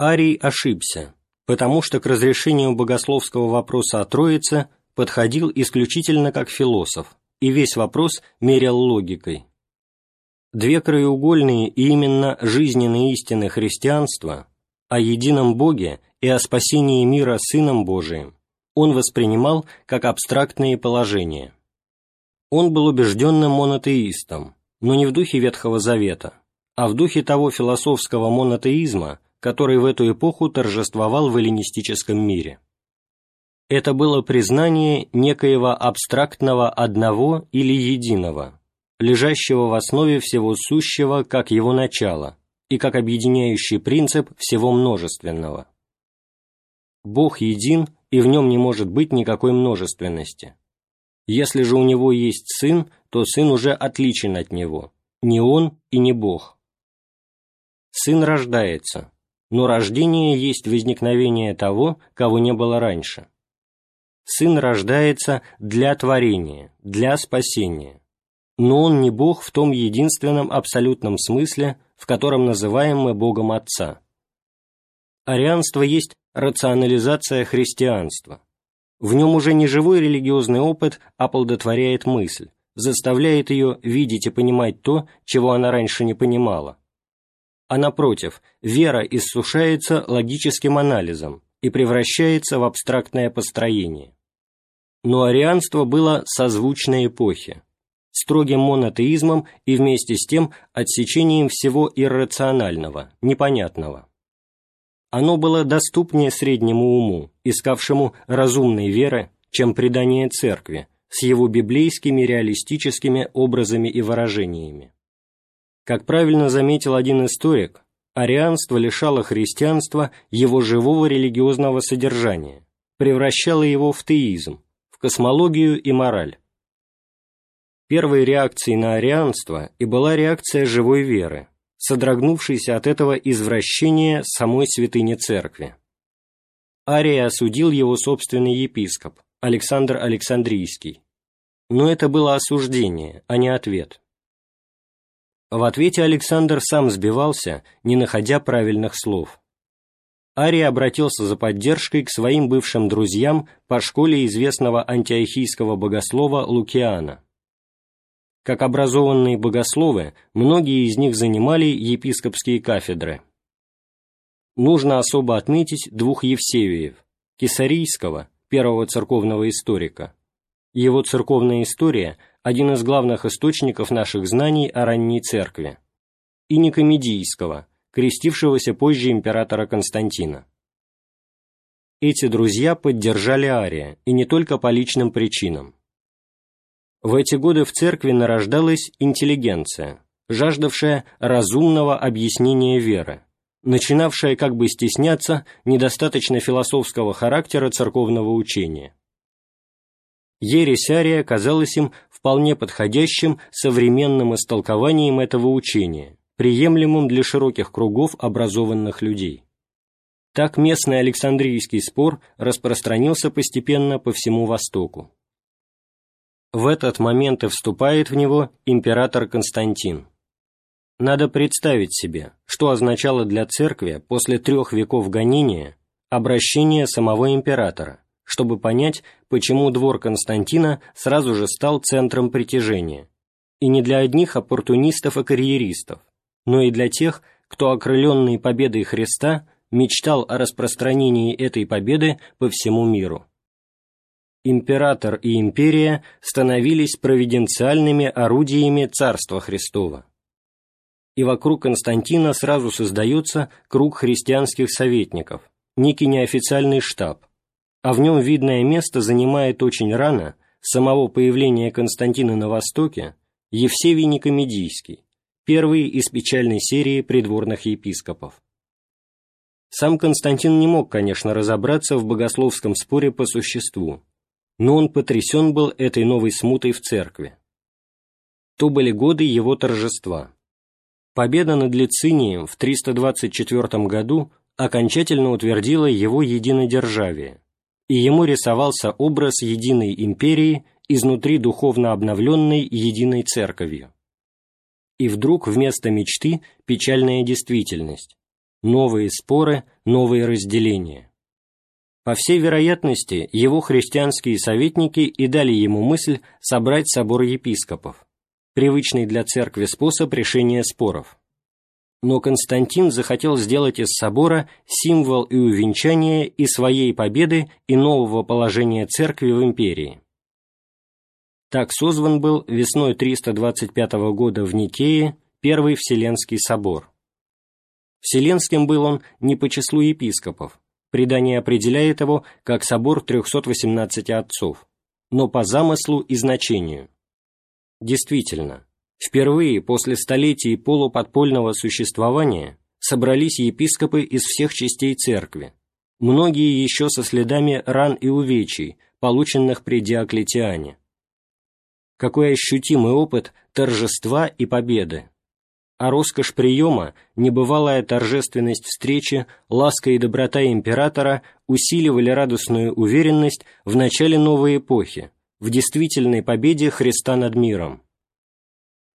Арий ошибся, потому что к разрешению богословского вопроса о Троице подходил исключительно как философ, и весь вопрос мерял логикой. Две краеугольные и именно жизненные истины христианства о едином Боге и о спасении мира Сыном Божиим он воспринимал как абстрактные положения. Он был убежденным монотеистом, но не в духе Ветхого Завета, а в духе того философского монотеизма, который в эту эпоху торжествовал в эллинистическом мире. Это было признание некоего абстрактного одного или единого, лежащего в основе всего сущего как его начало и как объединяющий принцип всего множественного. Бог един, и в нем не может быть никакой множественности. Если же у него есть сын, то сын уже отличен от него, не он и не Бог. Сын рождается, но рождение есть возникновение того, кого не было раньше. Сын рождается для творения, для спасения, но он не Бог в том единственном абсолютном смысле, в котором называем мы Богом Отца. Арианство есть рационализация христианства. В нем уже не живой религиозный опыт оплодотворяет мысль, заставляет ее видеть и понимать то, чего она раньше не понимала. А напротив, вера иссушается логическим анализом и превращается в абстрактное построение. Но арианство было созвучной эпохе, строгим монотеизмом и вместе с тем отсечением всего иррационального, непонятного. Оно было доступнее среднему уму, искавшему разумной веры, чем предание церкви, с его библейскими реалистическими образами и выражениями. Как правильно заметил один историк, арианство лишало христианства его живого религиозного содержания, превращало его в теизм, в космологию и мораль. Первой реакцией на арианство и была реакция живой веры, содрогнувшейся от этого извращения самой святыни церкви. Ария осудил его собственный епископ, Александр Александрийский. Но это было осуждение, а не ответ. В ответе Александр сам сбивался, не находя правильных слов. Ария обратился за поддержкой к своим бывшим друзьям по школе известного антиохийского богослова Лукиана. Как образованные богословы, многие из них занимали епископские кафедры. Нужно особо отметить двух Евсевиев – Кесарийского, первого церковного историка. Его церковная история – один из главных источников наших знаний о ранней церкви. И Никомедийского, крестившегося позже императора Константина. Эти друзья поддержали Ария, и не только по личным причинам. В эти годы в церкви нарождалась интеллигенция, жаждавшая разумного объяснения веры, начинавшая как бы стесняться недостаточно философского характера церковного учения. Ересь Ария казалась им вполне подходящим современным истолкованием этого учения, приемлемым для широких кругов образованных людей. Так местный Александрийский спор распространился постепенно по всему Востоку. В этот момент и вступает в него император Константин. Надо представить себе, что означало для церкви после трех веков гонения обращение самого императора, чтобы понять, почему двор Константина сразу же стал центром притяжения, и не для одних оппортунистов и карьеристов, но и для тех, кто, окрыленный победой Христа, мечтал о распространении этой победы по всему миру император и империя становились провиденциальными орудиями Царства Христова. И вокруг Константина сразу создается круг христианских советников, некий неофициальный штаб, а в нем видное место занимает очень рано самого появления Константина на Востоке Евсевий Никомедийский, первый из печальной серии придворных епископов. Сам Константин не мог, конечно, разобраться в богословском споре по существу, но он потрясен был этой новой смутой в церкви. То были годы его торжества. Победа над Лицинием в 324 году окончательно утвердила его единодержавие, и ему рисовался образ единой империи изнутри духовно обновленной единой церковью. И вдруг вместо мечты печальная действительность. новые споры, новые разделения. По всей вероятности, его христианские советники и дали ему мысль собрать собор епископов, привычный для церкви способ решения споров. Но Константин захотел сделать из собора символ и увенчание и своей победы, и нового положения церкви в империи. Так созван был весной 325 года в Никее Первый Вселенский собор. Вселенским был он не по числу епископов, предание определяет его как собор 318 отцов, но по замыслу и значению. Действительно, впервые после столетий полуподпольного существования собрались епископы из всех частей церкви, многие еще со следами ран и увечий, полученных при Диоклетиане. Какой ощутимый опыт торжества и победы! а роскошь приема, небывалая торжественность встречи, ласка и доброта императора усиливали радостную уверенность в начале новой эпохи, в действительной победе Христа над миром.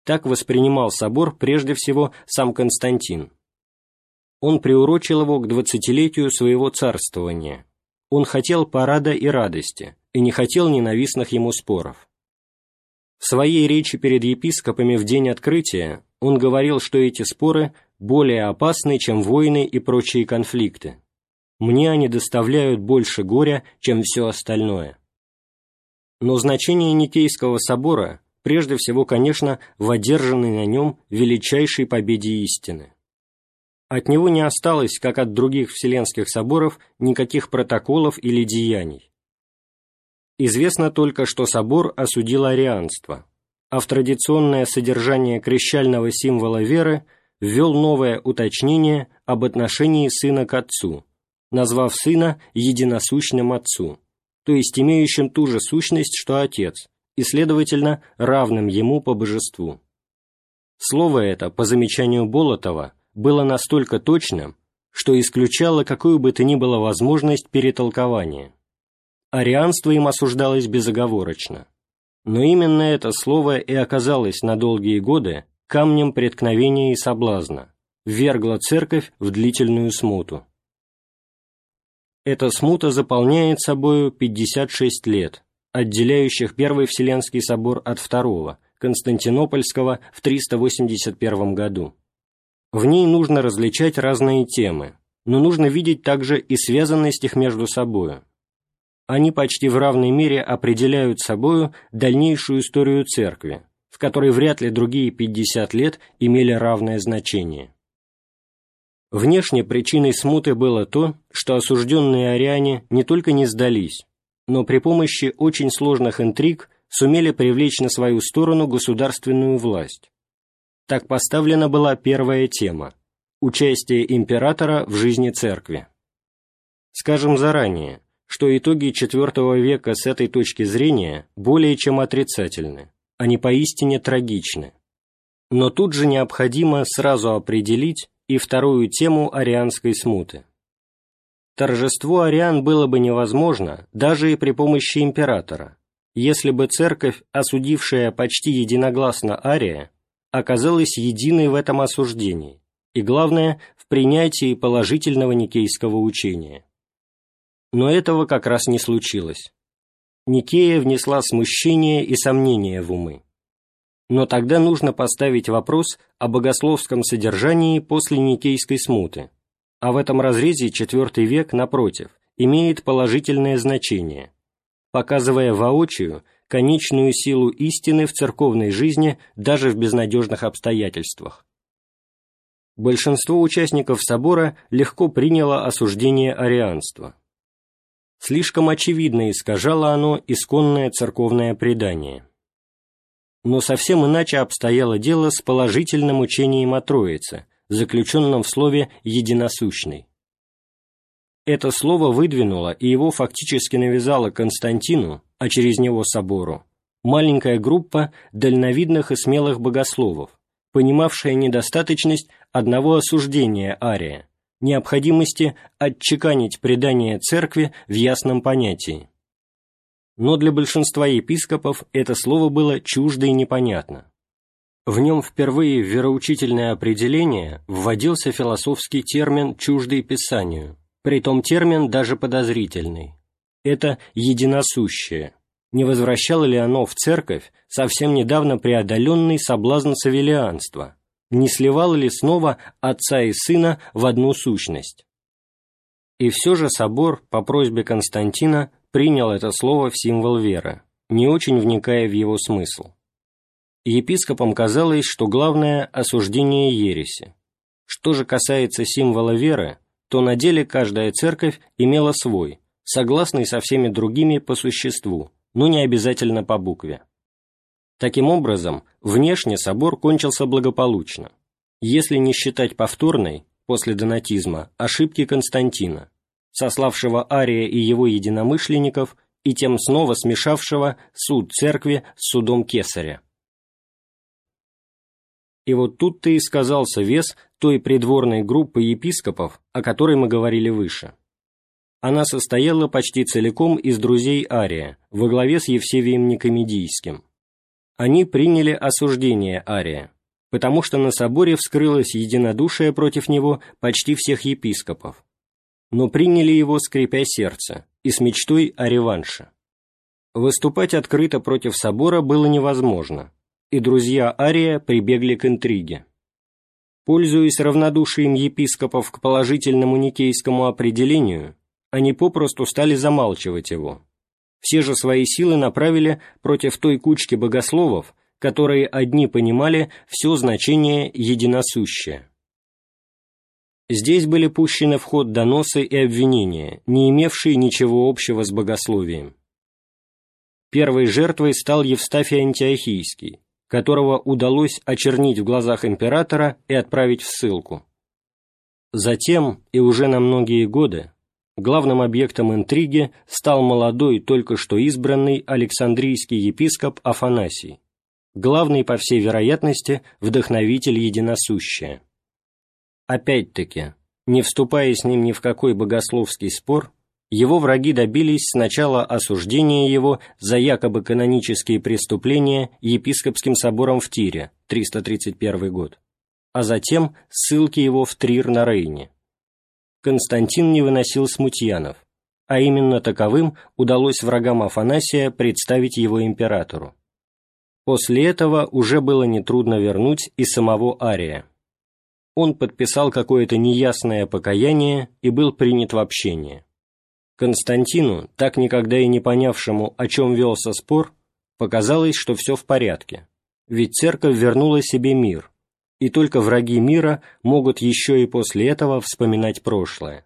Так воспринимал собор прежде всего сам Константин. Он приурочил его к двадцатилетию своего царствования. Он хотел парада и радости, и не хотел ненавистных ему споров. В своей речи перед епископами в день открытия он говорил, что эти споры более опасны, чем войны и прочие конфликты. Мне они доставляют больше горя, чем все остальное. Но значение Никейского собора прежде всего, конечно, в одержанной на нем величайшей победе истины. От него не осталось, как от других вселенских соборов, никаких протоколов или деяний. Известно только, что собор осудил арианство, а в традиционное содержание крещального символа веры ввел новое уточнение об отношении сына к отцу, назвав сына единосущным отцу, то есть имеющим ту же сущность, что отец, и, следовательно, равным ему по божеству. Слово это, по замечанию Болотова, было настолько точным, что исключало какую бы то ни было возможность перетолкования. Арианство им осуждалось безоговорочно. Но именно это слово и оказалось на долгие годы камнем преткновения и соблазна, ввергло церковь в длительную смуту. Эта смута заполняет собою 56 лет, отделяющих Первый Вселенский собор от Второго, Константинопольского в 381 году. В ней нужно различать разные темы, но нужно видеть также и связанность их между собою они почти в равной мере определяют собою дальнейшую историю церкви, в которой вряд ли другие 50 лет имели равное значение. Внешне причиной смуты было то, что осужденные ариане не только не сдались, но при помощи очень сложных интриг сумели привлечь на свою сторону государственную власть. Так поставлена была первая тема – участие императора в жизни церкви. Скажем заранее, что итоги IV века с этой точки зрения более чем отрицательны, они поистине трагичны. Но тут же необходимо сразу определить и вторую тему арианской смуты. Торжество ариан было бы невозможно даже и при помощи императора, если бы церковь, осудившая почти единогласно ария, оказалась единой в этом осуждении и, главное, в принятии положительного никейского учения. Но этого как раз не случилось. Никея внесла смущение и сомнение в умы. Но тогда нужно поставить вопрос о богословском содержании после Никейской смуты, а в этом разрезе IV век, напротив, имеет положительное значение, показывая воочию конечную силу истины в церковной жизни даже в безнадежных обстоятельствах. Большинство участников собора легко приняло осуждение арианства слишком очевидно искажало оно исконное церковное предание. Но совсем иначе обстояло дело с положительным учением о Троице, заключенном в слове «единосущный». Это слово выдвинуло и его фактически навязало Константину, а через него собору, маленькая группа дальновидных и смелых богословов, понимавшая недостаточность одного осуждения Ария – необходимости отчеканить предание церкви в ясном понятии. Но для большинства епископов это слово было чуждо и непонятно. В нем впервые в вероучительное определение вводился философский термин «чуждый Писанию», притом термин даже подозрительный. Это «единосущее». Не возвращало ли оно в церковь совсем недавно преодоленный соблазн савелианства? Не сливало ли снова отца и сына в одну сущность? И все же собор, по просьбе Константина, принял это слово в символ веры, не очень вникая в его смысл. Епископам казалось, что главное – осуждение ереси. Что же касается символа веры, то на деле каждая церковь имела свой, согласный со всеми другими по существу, но не обязательно по букве. Таким образом, внешне собор кончился благополучно, если не считать повторной, после донатизма, ошибки Константина, сославшего Ария и его единомышленников и тем снова смешавшего суд церкви с судом Кесаря. И вот тут-то и сказался вес той придворной группы епископов, о которой мы говорили выше. Она состояла почти целиком из друзей Ария, во главе с Евсевием Никомедийским. Они приняли осуждение Ария, потому что на соборе вскрылось единодушие против него почти всех епископов, но приняли его, скрипя сердце, и с мечтой о реванше. Выступать открыто против собора было невозможно, и друзья Ария прибегли к интриге. Пользуясь равнодушием епископов к положительному никейскому определению, они попросту стали замалчивать его. Все же свои силы направили против той кучки богословов, которые одни понимали все значение единосущее. Здесь были пущены в ход доносы и обвинения, не имевшие ничего общего с богословием. Первой жертвой стал Евстафий Антиохийский, которого удалось очернить в глазах императора и отправить в ссылку. Затем, и уже на многие годы, главным объектом интриги стал молодой, только что избранный Александрийский епископ Афанасий, главный, по всей вероятности, вдохновитель единосущия. Опять-таки, не вступая с ним ни в какой богословский спор, его враги добились сначала осуждения его за якобы канонические преступления епископским собором в Тире, 331 год, а затем ссылки его в Трир на Рейне. Константин не выносил смутьянов, а именно таковым удалось врагам Афанасия представить его императору. После этого уже было нетрудно вернуть и самого Ария он подписал какое-то неясное покаяние и был принят в общение. Константину, так никогда и не понявшему, о чем велся спор, показалось, что все в порядке, ведь церковь вернула себе мир, и только враги мира могут еще и после этого вспоминать прошлое.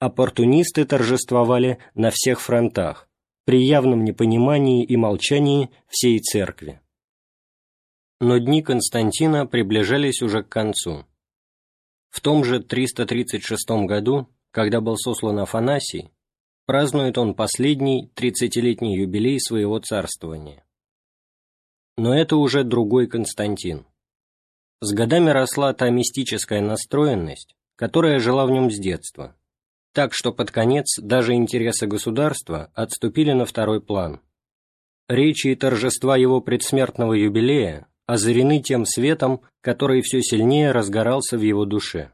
Оппортунисты торжествовали на всех фронтах, при явном непонимании и молчании всей церкви. Но дни Константина приближались уже к концу. В том же 336 году, когда был сослан Афанасий, празднует он последний тридцатилетний юбилей своего царствования. Но это уже другой Константин. С годами росла та мистическая настроенность, которая жила в нем с детства, так что под конец даже интересы государства отступили на второй план. Речи и торжества его предсмертного юбилея озарены тем светом, который все сильнее разгорался в его душе.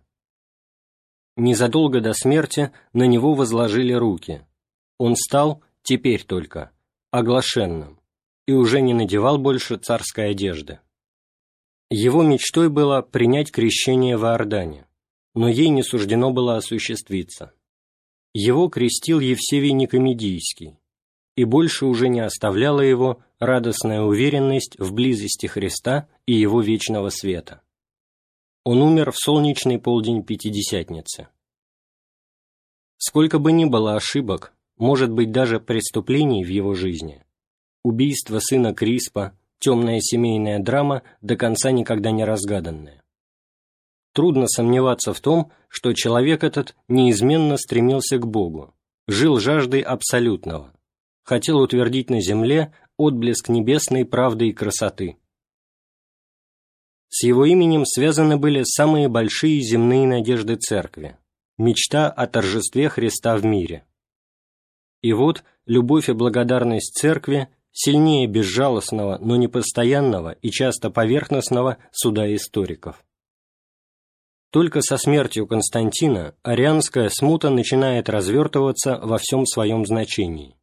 Незадолго до смерти на него возложили руки. Он стал, теперь только, оглашенным и уже не надевал больше царской одежды. Его мечтой было принять крещение в Иордане, но ей не суждено было осуществиться. Его крестил Евсевий Никомедийский, и больше уже не оставляла его радостная уверенность в близости Христа и Его вечного света. Он умер в солнечный полдень Пятидесятницы. Сколько бы ни было ошибок, может быть даже преступлений в его жизни, убийство сына Криспа, темная семейная драма, до конца никогда не разгаданная. Трудно сомневаться в том, что человек этот неизменно стремился к Богу, жил жаждой абсолютного, хотел утвердить на земле отблеск небесной правды и красоты. С его именем связаны были самые большие земные надежды Церкви, мечта о торжестве Христа в мире. И вот любовь и благодарность Церкви сильнее безжалостного, но непостоянного и часто поверхностного суда историков. Только со смертью Константина арианская смута начинает развертываться во всем своем значении.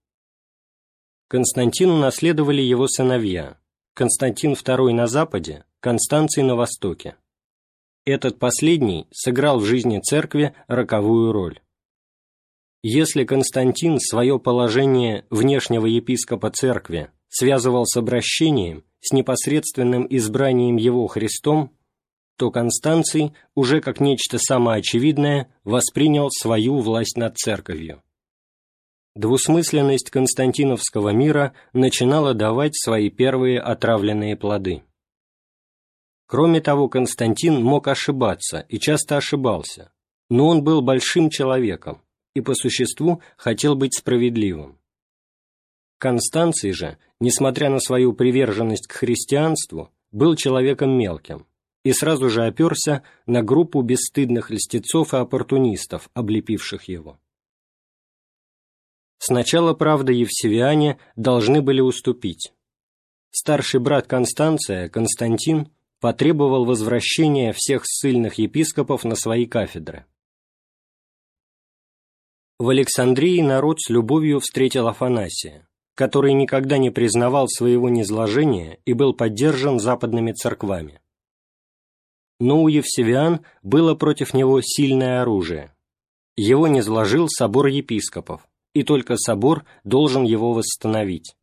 Константину наследовали его сыновья, Константин II на западе, Констанций на востоке. Этот последний сыграл в жизни церкви роковую роль. Если Константин свое положение внешнего епископа церкви связывал с обращением, с непосредственным избранием его Христом, то Констанций уже как нечто самоочевидное воспринял свою власть над церковью. Двусмысленность константиновского мира начинала давать свои первые отравленные плоды. Кроме того, Константин мог ошибаться и часто ошибался, но он был большим человеком, и по существу хотел быть справедливым. Констанций же, несмотря на свою приверженность к христианству, был человеком мелким и сразу же оперся на группу бесстыдных льстецов и оппортунистов, облепивших его. Сначала, правда, евсевиане должны были уступить. Старший брат Констанция, Константин, потребовал возвращения всех ссыльных епископов на свои кафедры. В Александрии народ с любовью встретил Афанасия, который никогда не признавал своего низложения и был поддержан западными церквами. Но у Евсевиан было против него сильное оружие. Его низложил собор епископов, и только собор должен его восстановить.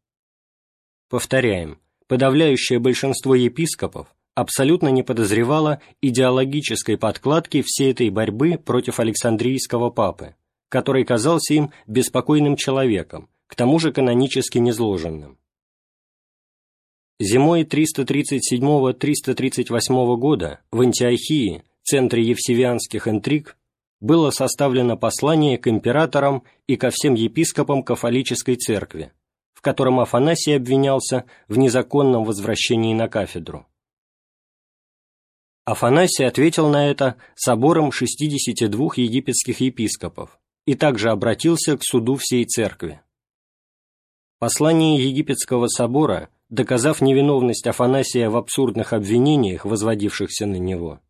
Повторяем, подавляющее большинство епископов абсолютно не подозревало идеологической подкладки всей этой борьбы против Александрийского папы, который казался им беспокойным человеком, к тому же канонически незложенным. Зимой 337-338 года в Антиохии, центре евсевианских интриг, было составлено послание к императорам и ко всем епископам кафолической церкви, в котором Афанасий обвинялся в незаконном возвращении на кафедру. Афанасий ответил на это собором 62 египетских епископов, и также обратился к суду всей церкви. Послание Египетского собора, доказав невиновность Афанасия в абсурдных обвинениях, возводившихся на него,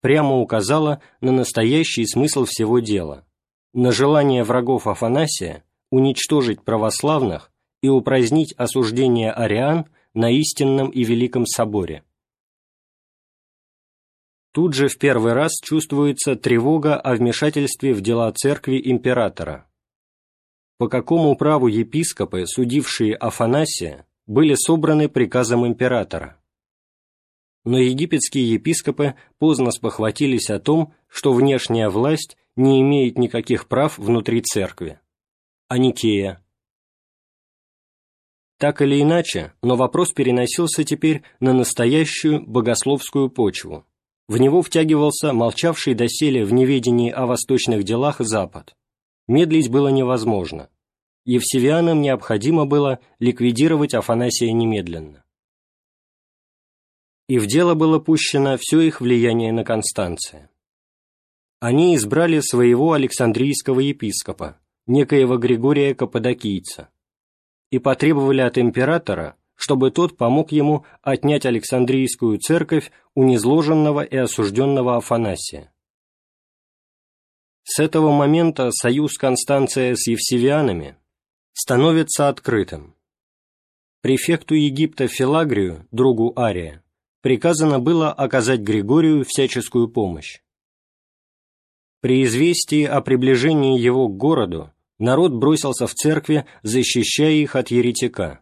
прямо указало на настоящий смысл всего дела, на желание врагов Афанасия уничтожить православных и упразднить осуждение ариан на истинном и великом соборе – Тут же в первый раз чувствуется тревога о вмешательстве в дела церкви императора. По какому праву епископы, судившие Афанасия, были собраны приказом императора? Но египетские епископы поздно спохватились о том, что внешняя власть не имеет никаких прав внутри церкви. А Никея? Так или иначе, но вопрос переносился теперь на настоящую богословскую почву в него втягивался молчавший доселе в неведении о восточных делах Запад. Медлить было невозможно. Евсевианам необходимо было ликвидировать Афанасия немедленно. И в дело было пущено все их влияние на Констанция. Они избрали своего Александрийского епископа, некоего Григория Каппадокийца, и потребовали от императора чтобы тот помог ему отнять Александрийскую церковь у незложенного и осужденного Афанасия. С этого момента союз Констанция с евсевианами становится открытым. Префекту Египта Филагрию, другу Ария, приказано было оказать Григорию всяческую помощь. При известии о приближении его к городу народ бросился в церкви, защищая их от еретика.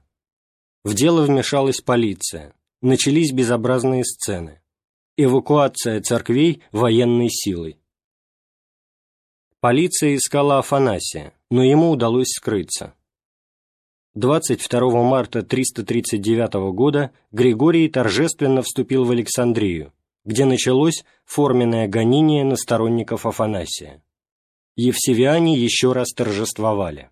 В дело вмешалась полиция. Начались безобразные сцены. Эвакуация церквей военной силой. Полиция искала Афанасия, но ему удалось скрыться. 22 марта 339 года Григорий торжественно вступил в Александрию, где началось форменное гонение на сторонников Афанасия. Евсевиане еще раз торжествовали.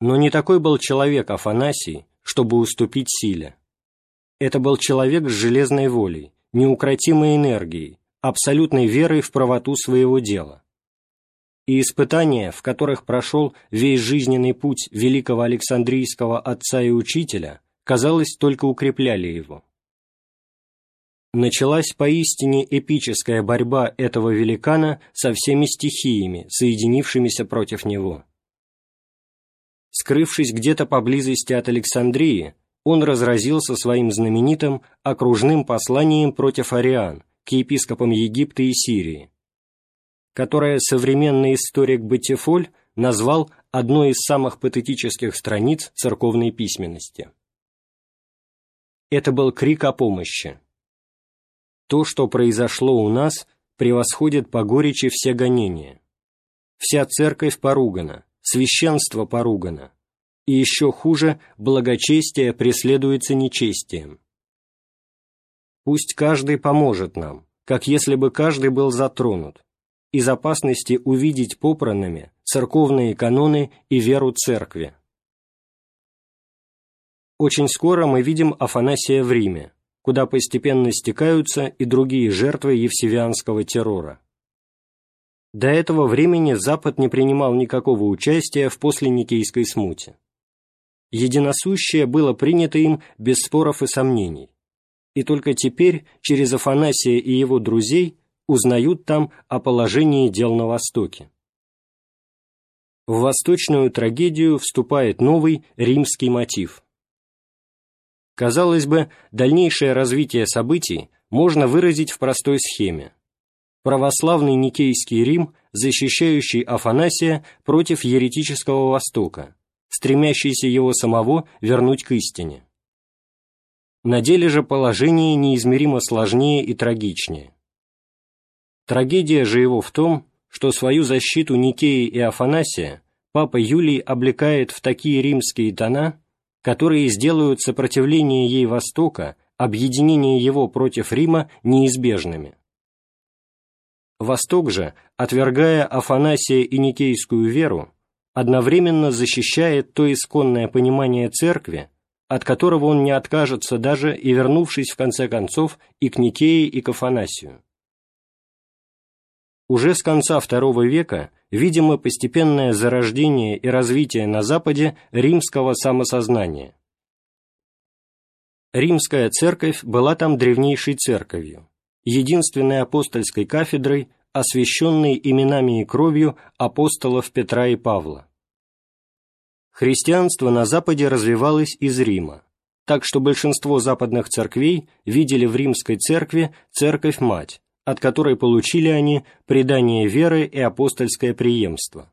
Но не такой был человек Афанасий, чтобы уступить силе. Это был человек с железной волей, неукротимой энергией, абсолютной верой в правоту своего дела. И испытания, в которых прошел весь жизненный путь великого Александрийского отца и учителя, казалось, только укрепляли его. Началась поистине эпическая борьба этого великана со всеми стихиями, соединившимися против него. Скрывшись где-то поблизости от Александрии, он разразился своим знаменитым окружным посланием против ариан к епископам Египта и Сирии, которое современный историк Батифоль назвал одной из самых патетических страниц церковной письменности. Это был крик о помощи. То, что произошло у нас, превосходит по горечи все гонения. Вся церковь поругана, священство поругано, и еще хуже, благочестие преследуется нечестием. Пусть каждый поможет нам, как если бы каждый был затронут, из опасности увидеть попранными церковные каноны и веру церкви. Очень скоро мы видим Афанасия в Риме, куда постепенно стекаются и другие жертвы евсевианского террора. До этого времени Запад не принимал никакого участия в посленикейской смуте. Единосущее было принято им без споров и сомнений, и только теперь, через Афанасия и его друзей, узнают там о положении дел на Востоке. В восточную трагедию вступает новый римский мотив. Казалось бы, дальнейшее развитие событий можно выразить в простой схеме. Православный Никейский Рим, защищающий Афанасия против еретического Востока, стремящийся его самого вернуть к истине. На деле же положение неизмеримо сложнее и трагичнее. Трагедия же его в том, что свою защиту Никеи и Афанасия папа Юлий облекает в такие римские тона, которые сделают сопротивление ей Востока, объединение его против Рима неизбежными. Восток же, отвергая Афанасия и Никейскую веру, одновременно защищает то исконное понимание церкви, от которого он не откажется даже и вернувшись в конце концов и к Никее, и к Афанасию. Уже с конца II века видимо постепенное зарождение и развитие на Западе римского самосознания. Римская церковь была там древнейшей церковью, единственной апостольской кафедрой, освященной именами и кровью апостолов Петра и Павла. Христианство на Западе развивалось из Рима, так что большинство западных церквей видели в римской церкви церковь-мать, от которой получили они предание веры и апостольское преемство.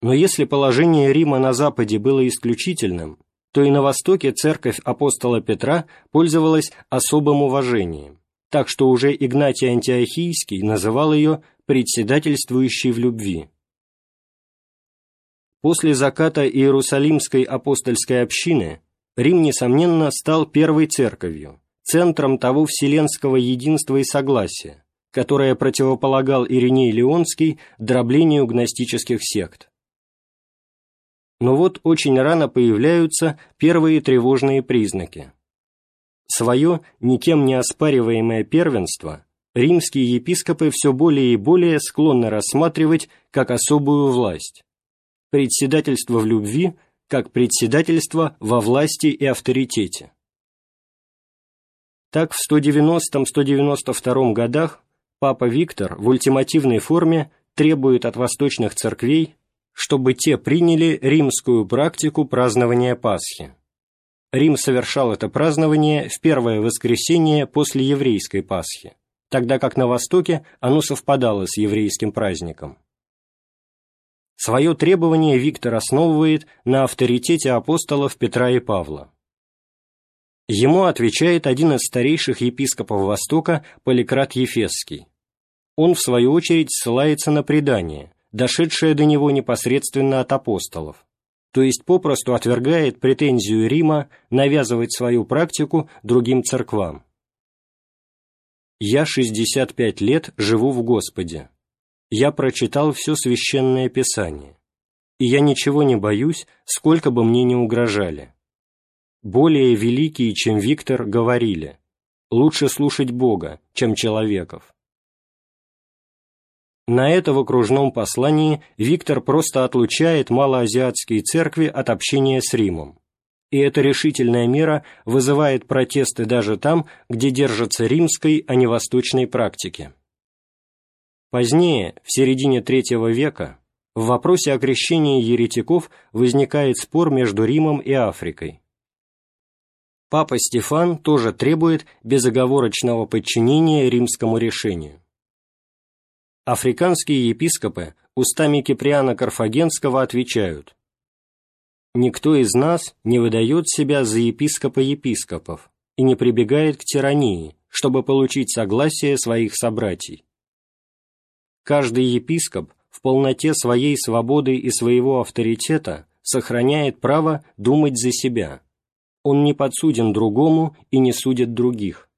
Но если положение Рима на Западе было исключительным, то и на Востоке церковь апостола Петра пользовалась особым уважением, так что уже Игнатий Антиохийский называл ее «председательствующей в любви». После заката Иерусалимской апостольской общины Рим, несомненно, стал первой церковью, центром того вселенского единства и согласия, которое противополагал Ириней Леонский дроблению гностических сект. Но вот очень рано появляются первые тревожные признаки. Свое, никем не оспариваемое первенство римские епископы все более и более склонны рассматривать как особую власть, председательство в любви как председательство во власти и авторитете. Так, в 190-192 годах Папа Виктор в ультимативной форме требует от восточных церквей, чтобы те приняли римскую практику празднования Пасхи. Рим совершал это празднование в первое воскресенье после еврейской Пасхи, тогда как на Востоке оно совпадало с еврейским праздником. Свое требование Виктор основывает на авторитете апостолов Петра и Павла. Ему отвечает один из старейших епископов Востока Поликрат Ефесский. Он, в свою очередь, ссылается на предание, дошедшее до него непосредственно от апостолов, то есть попросту отвергает претензию Рима навязывать свою практику другим церквам. «Я 65 лет живу в Господе. Я прочитал все священное Писание, и я ничего не боюсь, сколько бы мне ни угрожали более великие, чем Виктор, говорили «Лучше слушать Бога, чем человеков». На это в окружном послании Виктор просто отлучает малоазиатские церкви от общения с Римом. И эта решительная мера вызывает протесты даже там, где держатся римской, а не восточной практики. Позднее, в середине III века, в вопросе о крещении еретиков возникает спор между Римом и Африкой. Папа Стефан тоже требует безоговорочного подчинения римскому решению. Африканские епископы устами Киприана Карфагенского отвечают «Никто из нас не выдает себя за епископа епископов и не прибегает к тирании, чтобы получить согласие своих собратьей. Каждый епископ в полноте своей свободы и своего авторитета сохраняет право думать за себя. Он не подсуден другому и не судит других.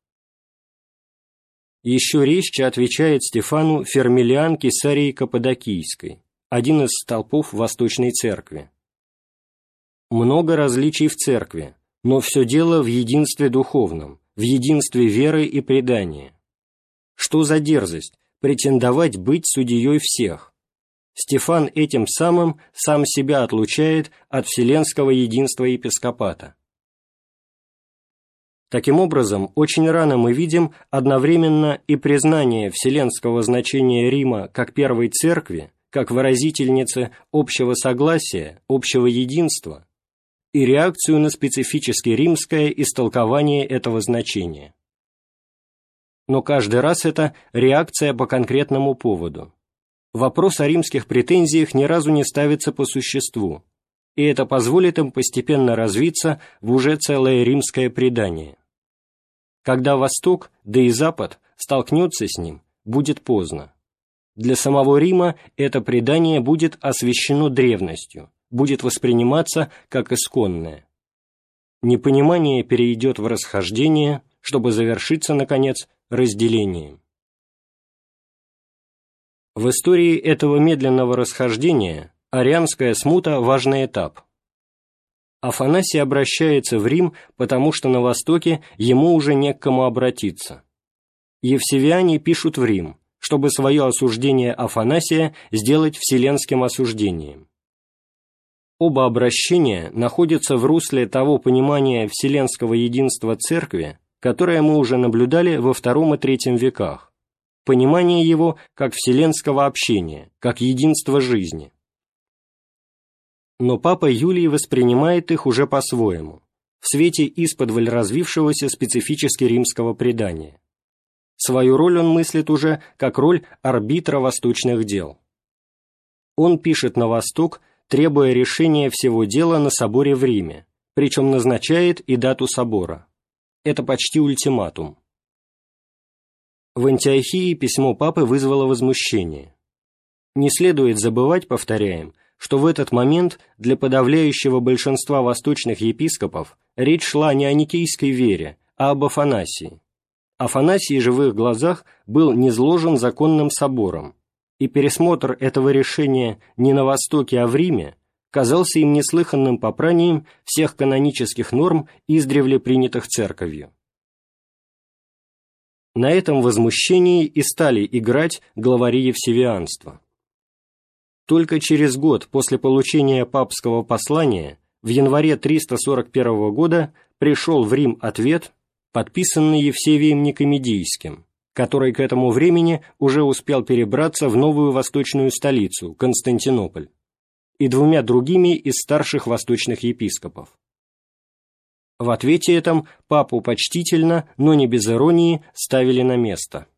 Еще резче отвечает Стефану Фермилиан Кесарии Каппадокийской, один из столпов Восточной Церкви. Много различий в Церкви, но все дело в единстве духовном, в единстве веры и предания. Что за дерзость претендовать быть судьей всех? Стефан этим самым сам себя отлучает от вселенского единства епископата. Таким образом, очень рано мы видим одновременно и признание вселенского значения Рима как первой церкви, как выразительницы общего согласия, общего единства, и реакцию на специфически римское истолкование этого значения. Но каждый раз это реакция по конкретному поводу. Вопрос о римских претензиях ни разу не ставится по существу, и это позволит им постепенно развиться в уже целое римское предание. Когда Восток, да и Запад, столкнется с ним, будет поздно. Для самого Рима это предание будет освящено древностью, будет восприниматься как исконное. Непонимание перейдет в расхождение, чтобы завершиться, наконец, разделением. В истории этого медленного расхождения арианская смута – важный этап – Афанасий обращается в Рим, потому что на Востоке ему уже не к кому обратиться. Евсевиане пишут в Рим, чтобы свое осуждение Афанасия сделать вселенским осуждением. Оба обращения находятся в русле того понимания вселенского единства Церкви, которое мы уже наблюдали во II и III веках, понимание его как вселенского общения, как единства жизни но папа Юлий воспринимает их уже по-своему, в свете исподволь развившегося специфически римского предания. Свою роль он мыслит уже как роль арбитра восточных дел. Он пишет на Восток, требуя решения всего дела на соборе в Риме, причем назначает и дату собора. Это почти ультиматум. В Антиохии письмо папы вызвало возмущение. Не следует забывать, повторяем, что в этот момент для подавляющего большинства восточных епископов речь шла не о никейской вере, а об Афанасии. Афанасий же в их глазах был низложен законным собором, и пересмотр этого решения не на Востоке, а в Риме казался им неслыханным попранием всех канонических норм, издревле принятых церковью. На этом возмущении и стали играть главари евсевианства. Только через год после получения папского послания в январе 341 года пришел в Рим ответ, подписанный Евсевием Никомедийским, который к этому времени уже успел перебраться в новую восточную столицу, Константинополь, и двумя другими из старших восточных епископов. В ответе этом папу почтительно, но не без иронии, ставили на место –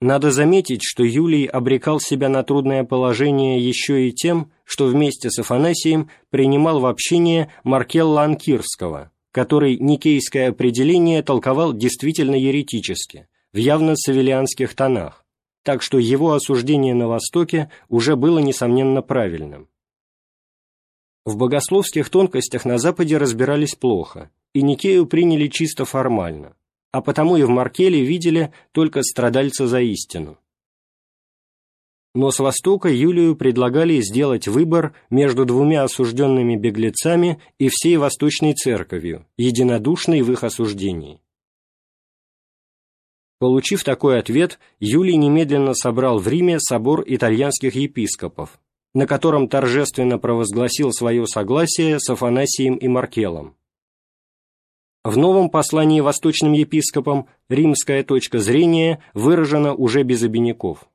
надо заметить, что Юлий обрекал себя на трудное положение еще и тем, что вместе с Афанасием принимал в общение Маркелла Анкирского, который никейское определение толковал действительно еретически, в явно савелианских тонах, так что его осуждение на Востоке уже было, несомненно, правильным. В богословских тонкостях на Западе разбирались плохо, и Никею приняли чисто формально – а потому и в Маркеле видели только страдальца за истину. Но с востока Юлию предлагали сделать выбор между двумя осужденными беглецами и всей Восточной Церковью, единодушной в их осуждении. Получив такой ответ, Юлий немедленно собрал в Риме собор итальянских епископов, на котором торжественно провозгласил свое согласие с Афанасием и Маркелом. В новом послании восточным епископам римская точка зрения выражена уже без обиняков.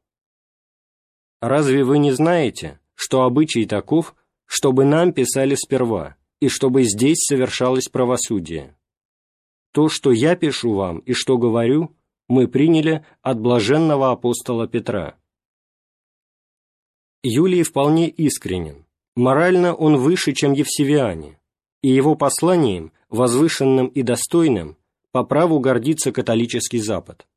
«Разве вы не знаете, что обычай таков, чтобы нам писали сперва, и чтобы здесь совершалось правосудие? То, что я пишу вам и что говорю, мы приняли от блаженного апостола Петра». Юлий вполне искренен. Морально он выше, чем Евсевиане, и его посланием, возвышенным и достойным, по праву гордится католический Запад.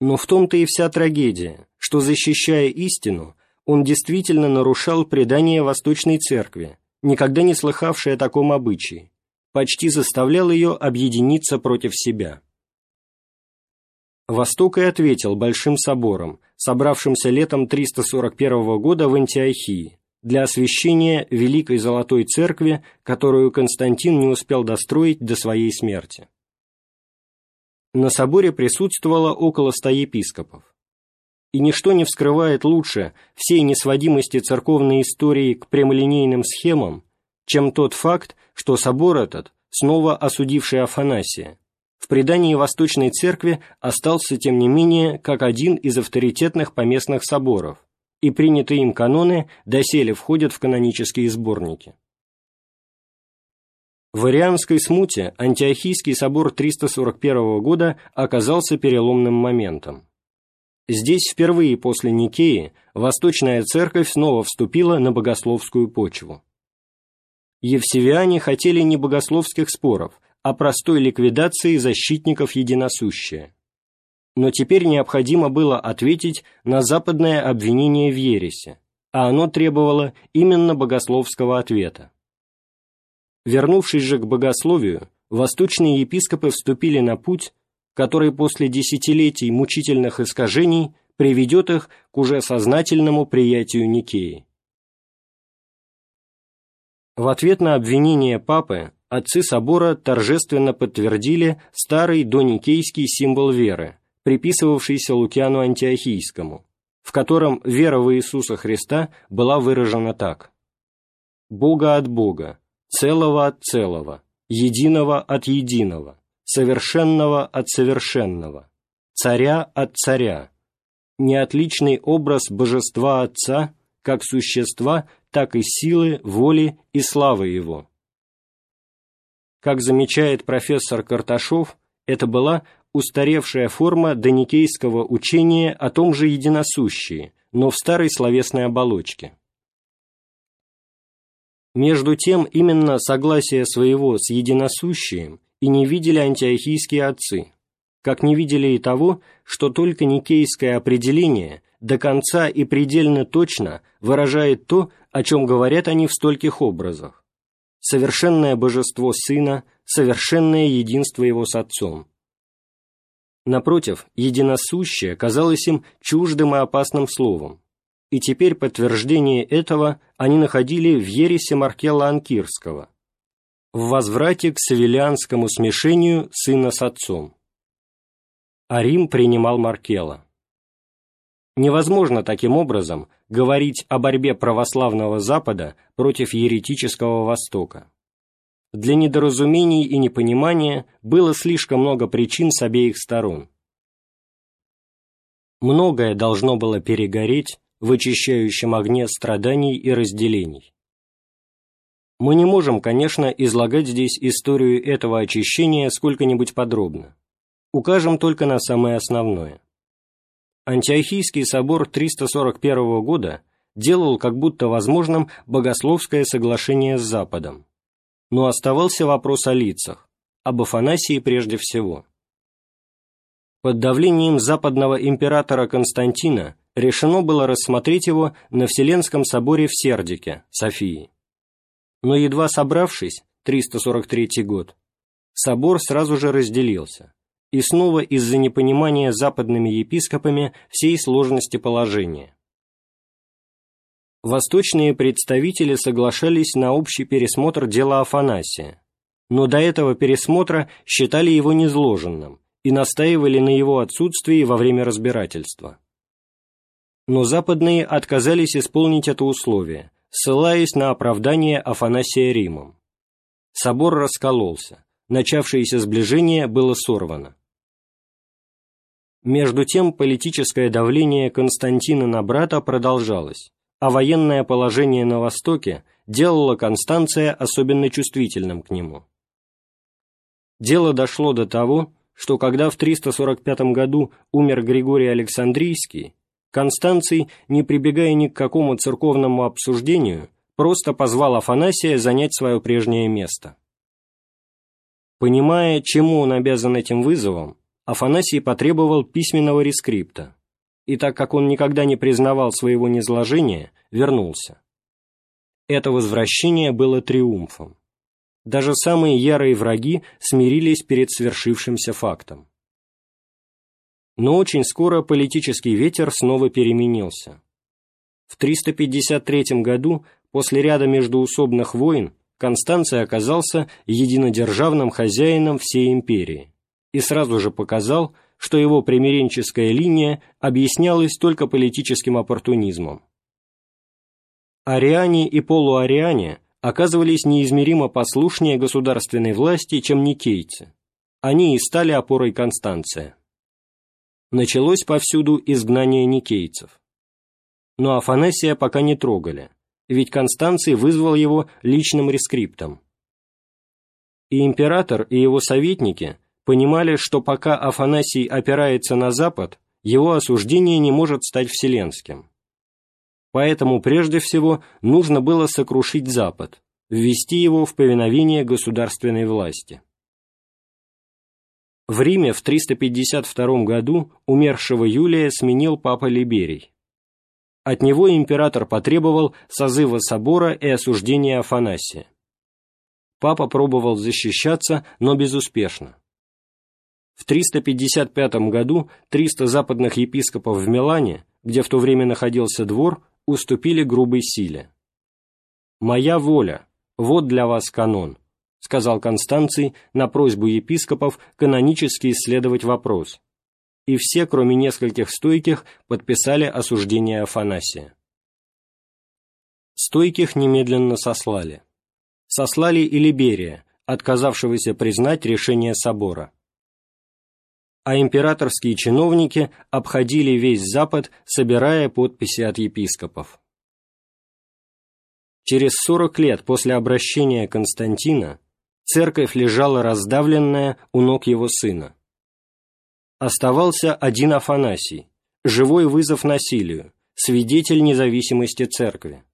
Но в том-то и вся трагедия, что, защищая истину, он действительно нарушал предание Восточной Церкви, никогда не слыхавшей о таком обычае, почти заставлял ее объединиться против себя. Восток и ответил Большим собором, собравшимся летом 341 года в Антиохии, для освящения Великой Золотой Церкви, которую Константин не успел достроить до своей смерти. На соборе присутствовало около ста епископов. И ничто не вскрывает лучше всей несводимости церковной истории к прямолинейным схемам, чем тот факт, что собор этот, снова осудивший Афанасия, в предании Восточной Церкви остался, тем не менее, как один из авторитетных поместных соборов, и принятые им каноны доселе входят в канонические сборники. В Арианской смуте Антиохийский собор 341 года оказался переломным моментом. Здесь впервые после Никеи Восточная Церковь снова вступила на богословскую почву. Евсевиане хотели не богословских споров, о простой ликвидации защитников единосущия. Но теперь необходимо было ответить на западное обвинение в ересе, а оно требовало именно богословского ответа. Вернувшись же к богословию, восточные епископы вступили на путь, который после десятилетий мучительных искажений приведет их к уже сознательному приятию Никеи. В ответ на обвинение папы отцы собора торжественно подтвердили старый доникейский символ веры, приписывавшийся Лукиану Антиохийскому, в котором вера в Иисуса Христа была выражена так. «Бога от Бога, целого от целого, единого от единого, совершенного от совершенного, царя от царя, неотличный образ божества Отца, как существа, так и силы, воли и славы Его» Как замечает профессор Карташов, это была устаревшая форма доникейского учения о том же единосущии, но в старой словесной оболочке. Между тем, именно согласие своего с единосущием и не видели антиохийские отцы, как не видели и того, что только никейское определение до конца и предельно точно выражает то, о чем говорят они в стольких образах совершенное божество Сына, совершенное единство Его с Отцом. Напротив, единосущее казалось им чуждым и опасным словом, и теперь подтверждение этого они находили в ересе Маркела Анкирского, в возврате к савелианскому смешению сына с отцом. А Рим принимал Маркела. Невозможно таким образом говорить о борьбе православного Запада против еретического Востока. Для недоразумений и непонимания было слишком много причин с обеих сторон. Многое должно было перегореть в очищающем огне страданий и разделений. Мы не можем, конечно, излагать здесь историю этого очищения сколько-нибудь подробно. Укажем только на самое основное. Антиохийский собор 341 года делал как будто возможным богословское соглашение с Западом. Но оставался вопрос о лицах, об Афанасии прежде всего. Под давлением западного императора Константина решено было рассмотреть его на Вселенском соборе в Сердике, Софии. Но едва собравшись, 343 год, собор сразу же разделился и снова из-за непонимания западными епископами всей сложности положения. Восточные представители соглашались на общий пересмотр дела Афанасия, но до этого пересмотра считали его незложенным и настаивали на его отсутствии во время разбирательства. Но западные отказались исполнить это условие, ссылаясь на оправдание Афанасия Римом. Собор раскололся, начавшееся сближение было сорвано. Между тем политическое давление Константина на брата продолжалось, а военное положение на Востоке делало Констанция особенно чувствительным к нему. Дело дошло до того, что когда в 345 году умер Григорий Александрийский, Констанций, не прибегая ни к какому церковному обсуждению, просто позвал Афанасия занять свое прежнее место. Понимая, чему он обязан этим вызовом, Афанасий потребовал письменного рескрипта, и так как он никогда не признавал своего низложения, вернулся. Это возвращение было триумфом. Даже самые ярые враги смирились перед свершившимся фактом. Но очень скоро политический ветер снова переменился. В 353 году, после ряда междуусобных войн, Констанций оказался единодержавным хозяином всей империи и сразу же показал, что его примиренческая линия объяснялась только политическим оппортунизмом. Ариане и полуариане оказывались неизмеримо послушнее государственной власти, чем никейцы. Они и стали опорой Констанция. Началось повсюду изгнание никейцев. Но Афанасия пока не трогали, ведь Констанций вызвал его личным рескриптом. И император, и его советники понимали, что пока Афанасий опирается на Запад, его осуждение не может стать вселенским. Поэтому прежде всего нужно было сокрушить Запад, ввести его в повиновение государственной власти. В Риме в 352 году умершего Юлия сменил папа Либерий. От него император потребовал созыва собора и осуждения Афанасия. Папа пробовал защищаться, но безуспешно. В 355 году 300 западных епископов в Милане, где в то время находился двор, уступили грубой силе. «Моя воля, вот для вас канон», — сказал Констанций на просьбу епископов канонически исследовать вопрос, и все, кроме нескольких стойких, подписали осуждение Афанасия. Стойких немедленно сослали. Сослали и Либерия, отказавшегося признать решение собора. А императорские чиновники обходили весь Запад, собирая подписи от епископов. Через сорок лет после обращения Константина церковь лежала раздавленная у ног его сына оставался один Афанасий, живой вызов насилию, свидетель независимости церкви.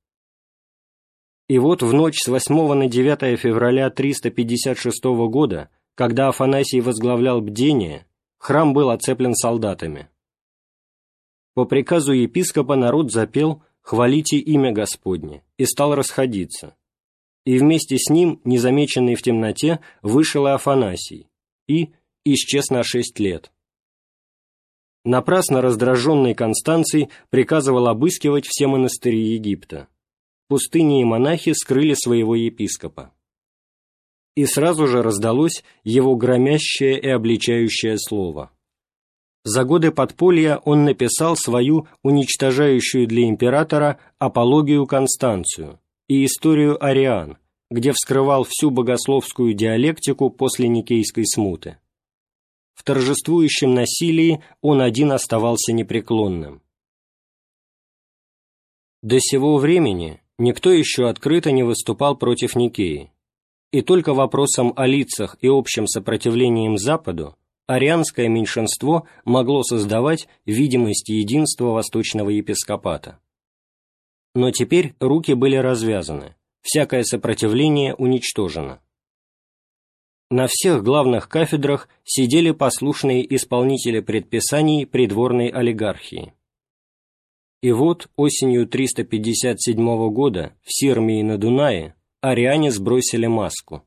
И вот в ночь с 8 на 9 февраля 356 года, когда Афанасий возглавлял бдение, храм был оцеплен солдатами. По приказу епископа народ запел «Хвалите имя Господне» и стал расходиться. И вместе с ним, незамеченный в темноте, вышел и Афанасий, и исчез на шесть лет. Напрасно раздраженный Констанций приказывал обыскивать все монастыри Египта. Пустыни и монахи скрыли своего епископа. И сразу же раздалось его громящее и обличающее слово. За годы подполья он написал свою уничтожающую для императора апологию Констанцию и историю Ариан, где вскрывал всю богословскую диалектику после Никейской смуты. В торжествующем насилии он один оставался непреклонным. До сего времени никто еще открыто не выступал против Никеи, и только вопросом о лицах и общим сопротивлением Западу арианское меньшинство могло создавать видимость единства восточного епископата. Но теперь руки были развязаны, всякое сопротивление уничтожено. На всех главных кафедрах сидели послушные исполнители предписаний придворной олигархии. И вот осенью 357 года в Сирмии на Дунае ариане сбросили маску.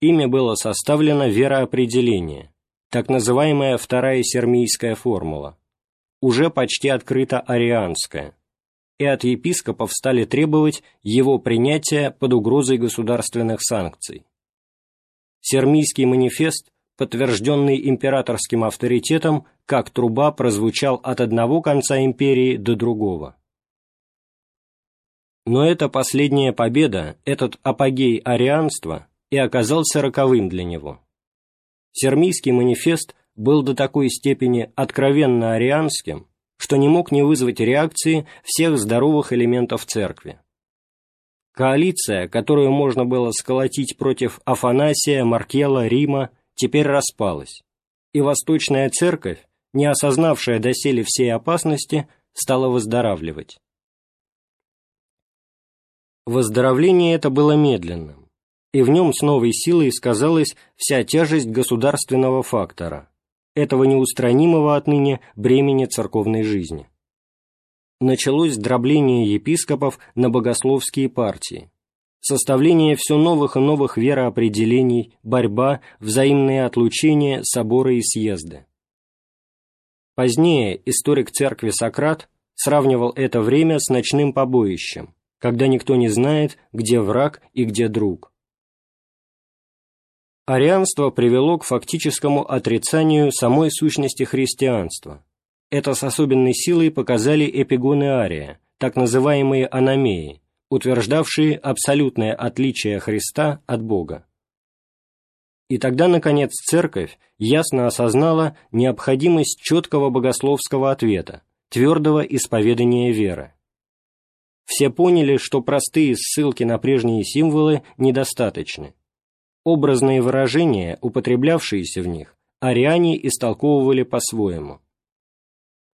Ими было составлено вероопределение, так называемая вторая сермийская формула, уже почти открыто арианская, и от епископов стали требовать его принятия под угрозой государственных санкций. Сермийский манифест подтвержденный императорским авторитетом, как труба прозвучал от одного конца империи до другого. Но эта последняя победа, этот апогей арианства и оказался роковым для него. Сермийский манифест был до такой степени откровенно арианским, что не мог не вызвать реакции всех здоровых элементов церкви. Коалиция, которую можно было сколотить против Афанасия, Маркела, Рима, теперь распалась, и Восточная Церковь, не осознавшая доселе всей опасности, стала выздоравливать. Выздоровление это было медленным, и в нем с новой силой сказалась вся тяжесть государственного фактора, этого неустранимого отныне бремени церковной жизни. Началось дробление епископов на богословские партии, составление все новых и новых вероопределений, борьба, взаимные отлучения, соборы и съезды. Позднее историк церкви Сократ сравнивал это время с ночным побоищем, когда никто не знает, где враг и где друг. Арианство привело к фактическому отрицанию самой сущности христианства. Это с особенной силой показали эпигоны Ария, так называемые аномеи, утверждавшие абсолютное отличие Христа от Бога. И тогда, наконец, Церковь ясно осознала необходимость четкого богословского ответа, твердого исповедания веры. Все поняли, что простые ссылки на прежние символы недостаточны. Образные выражения, употреблявшиеся в них, ариане истолковывали по-своему.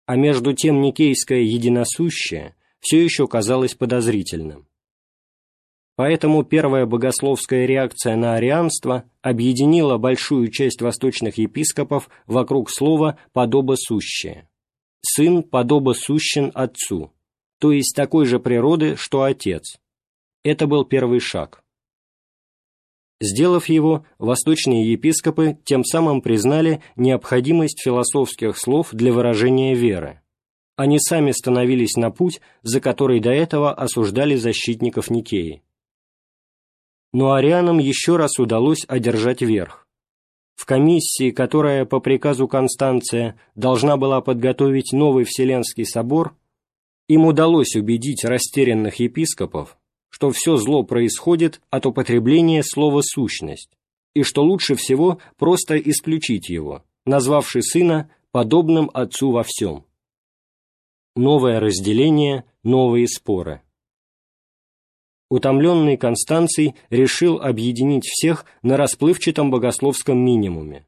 А между тем никейское единосущее все еще казалось подозрительным. Поэтому первая богословская реакция на арианство объединила большую часть восточных епископов вокруг слова «подобосущее». «Сын подобосущен отцу», то есть такой же природы, что отец. Это был первый шаг. Сделав его, восточные епископы тем самым признали необходимость философских слов для выражения веры. Они сами становились на путь, за который до этого осуждали защитников Никеи. Но арианам еще раз удалось одержать верх. В комиссии, которая по приказу Констанция должна была подготовить новый Вселенский собор, им удалось убедить растерянных епископов, что все зло происходит от употребления слова «сущность», и что лучше всего просто исключить его, назвавши сына подобным отцу во всем. Новое разделение, новые споры. Утомленный Констанций решил объединить всех на расплывчатом богословском минимуме.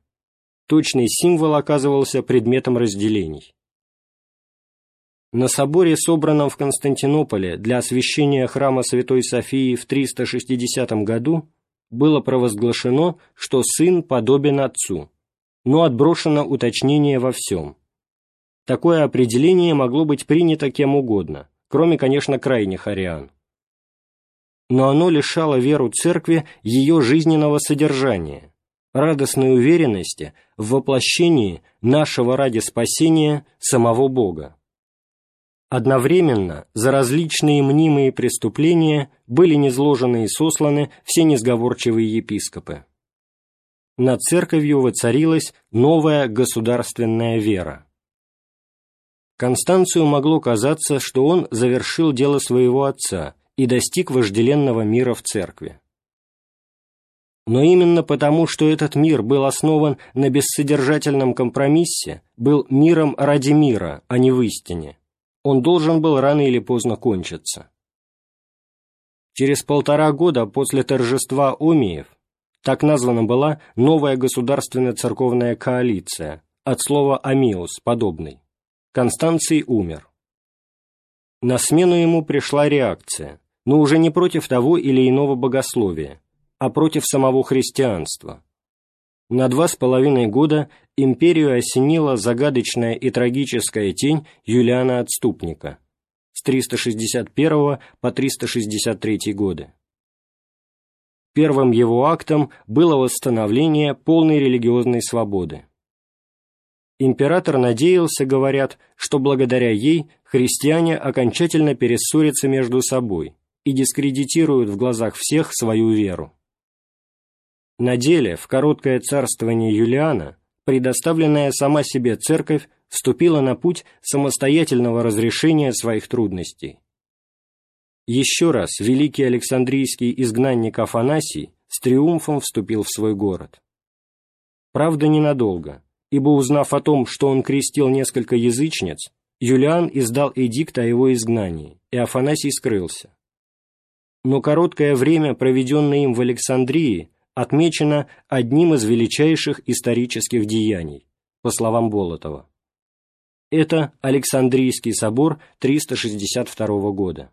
Точный символ оказывался предметом разделений. На соборе, собранном в Константинополе для освящения храма Святой Софии в 360 году, было провозглашено, что сын подобен отцу, но отброшено уточнение во всем. Такое определение могло быть принято кем угодно, кроме, конечно, крайних ариан. Но оно лишало веру церкви ее жизненного содержания, радостной уверенности в воплощении нашего ради спасения самого Бога. Одновременно за различные мнимые преступления были низложены и сосланы все несговорчивые епископы. Над церковью воцарилась новая государственная вера. Констанцию могло казаться, что он завершил дело своего отца и достиг вожделенного мира в церкви. Но именно потому, что этот мир был основан на бессодержательном компромиссе, был миром ради мира, а не в истине, он должен был рано или поздно кончиться. Через полтора года после торжества Омиев так названа была новая государственно-церковная коалиция, от слова «амиус» – подобный. Констанций умер. На смену ему пришла реакция, но уже не против того или иного богословия, а против самого христианства, на два с половиной года империю осенила загадочная и трагическая тень Юлиана Отступника с 361 по 363 годы. Первым его актом было восстановление полной религиозной свободы. Император надеялся, говорят, что благодаря ей христиане окончательно перессорятся между собой и дискредитируют в глазах всех свою веру. На деле, в короткое царствование Юлиана, предоставленная сама себе церковь вступила на путь самостоятельного разрешения своих трудностей. Еще раз великий Александрийский изгнанник Афанасий с триумфом вступил в свой город. Правда, ненадолго, ибо узнав о том, что он крестил несколько язычниц, Юлиан издал эдикт о его изгнании, и Афанасий скрылся. Но короткое время, проведенное им в Александрии, отмечено одним из величайших исторических деяний, по словам Болотова. Это Александрийский собор 362 года.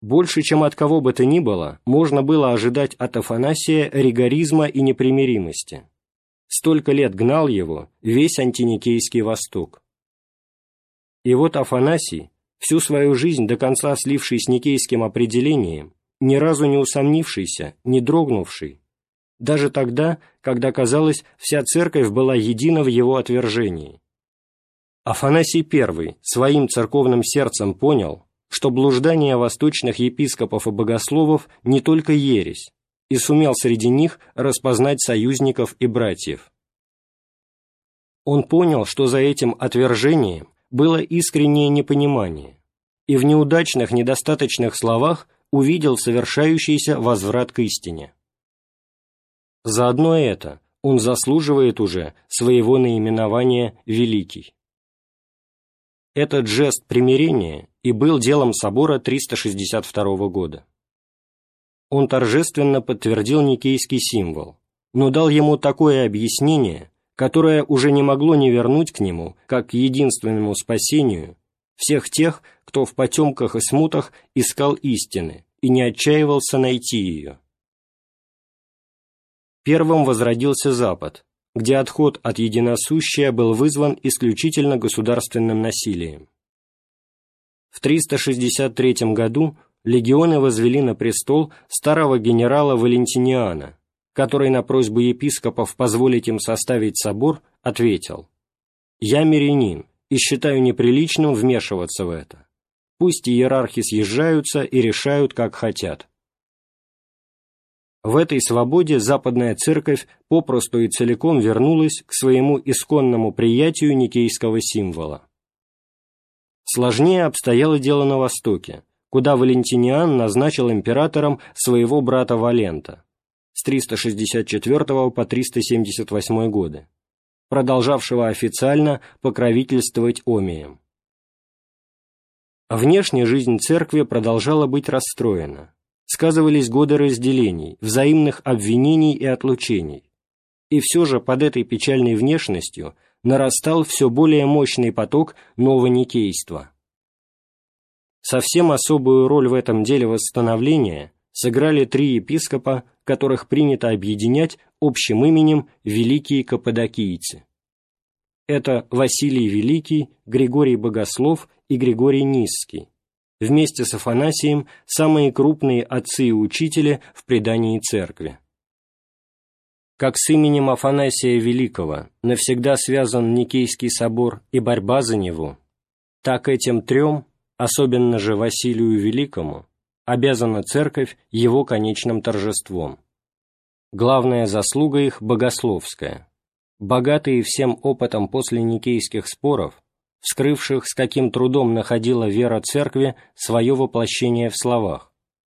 Больше, чем от кого бы то ни было, можно было ожидать от Афанасия ригоризма и непримиримости. Столько лет гнал его весь антиникейский Восток. И вот Афанасий, всю свою жизнь до конца сливший с никейским определением, ни разу не усомнившийся, не дрогнувший, даже тогда, когда, казалось, вся церковь была едина в его отвержении. Афанасий I своим церковным сердцем понял, что блуждание восточных епископов и богословов не только ересь, и сумел среди них распознать союзников и братьев. Он понял, что за этим отвержением было искреннее непонимание, и в неудачных, недостаточных словах увидел совершающийся возврат к истине. Заодно это он заслуживает уже своего наименования «Великий». Этот жест примирения и был делом собора 362 года. Он торжественно подтвердил никейский символ, но дал ему такое объяснение, которое уже не могло не вернуть к нему, как к единственному спасению, всех тех, кто в потемках и смутах искал истины и не отчаивался найти ее. Первым возродился Запад, где отход от единосущия был вызван исключительно государственным насилием. В 363 году легионы возвели на престол старого генерала Валентиниана, который на просьбу епископов позволить им составить собор ответил «Я мирянин и считаю неприличным вмешиваться в это. Пусть иерархи съезжаются и решают, как хотят». В этой свободе Западная Церковь попросту и целиком вернулась к своему исконному приятию никейского символа. Сложнее обстояло дело на Востоке, куда Валентиниан назначил императором своего брата Валента с 364 по 378 годы, продолжавшего официально покровительствовать Омием. Внешняя жизнь церкви продолжала быть расстроена сказывались годы разделений, взаимных обвинений и отлучений. И все же под этой печальной внешностью нарастал все более мощный поток новоникейства. Совсем особую роль в этом деле восстановления сыграли три епископа, которых принято объединять общим именем «великие каппадокийцы». Это Василий Великий, Григорий Богослов и Григорий Низкий вместе с Афанасием самые крупные отцы и учители в предании церкви. Как с именем Афанасия Великого навсегда связан Никейский собор и борьба за него, так этим трем, особенно же Василию Великому, обязана церковь его конечным торжеством. Главная заслуга их – богословская. Богатые всем опытом после никейских споров – вскрывших, с каким трудом находила вера церкви свое воплощение в словах.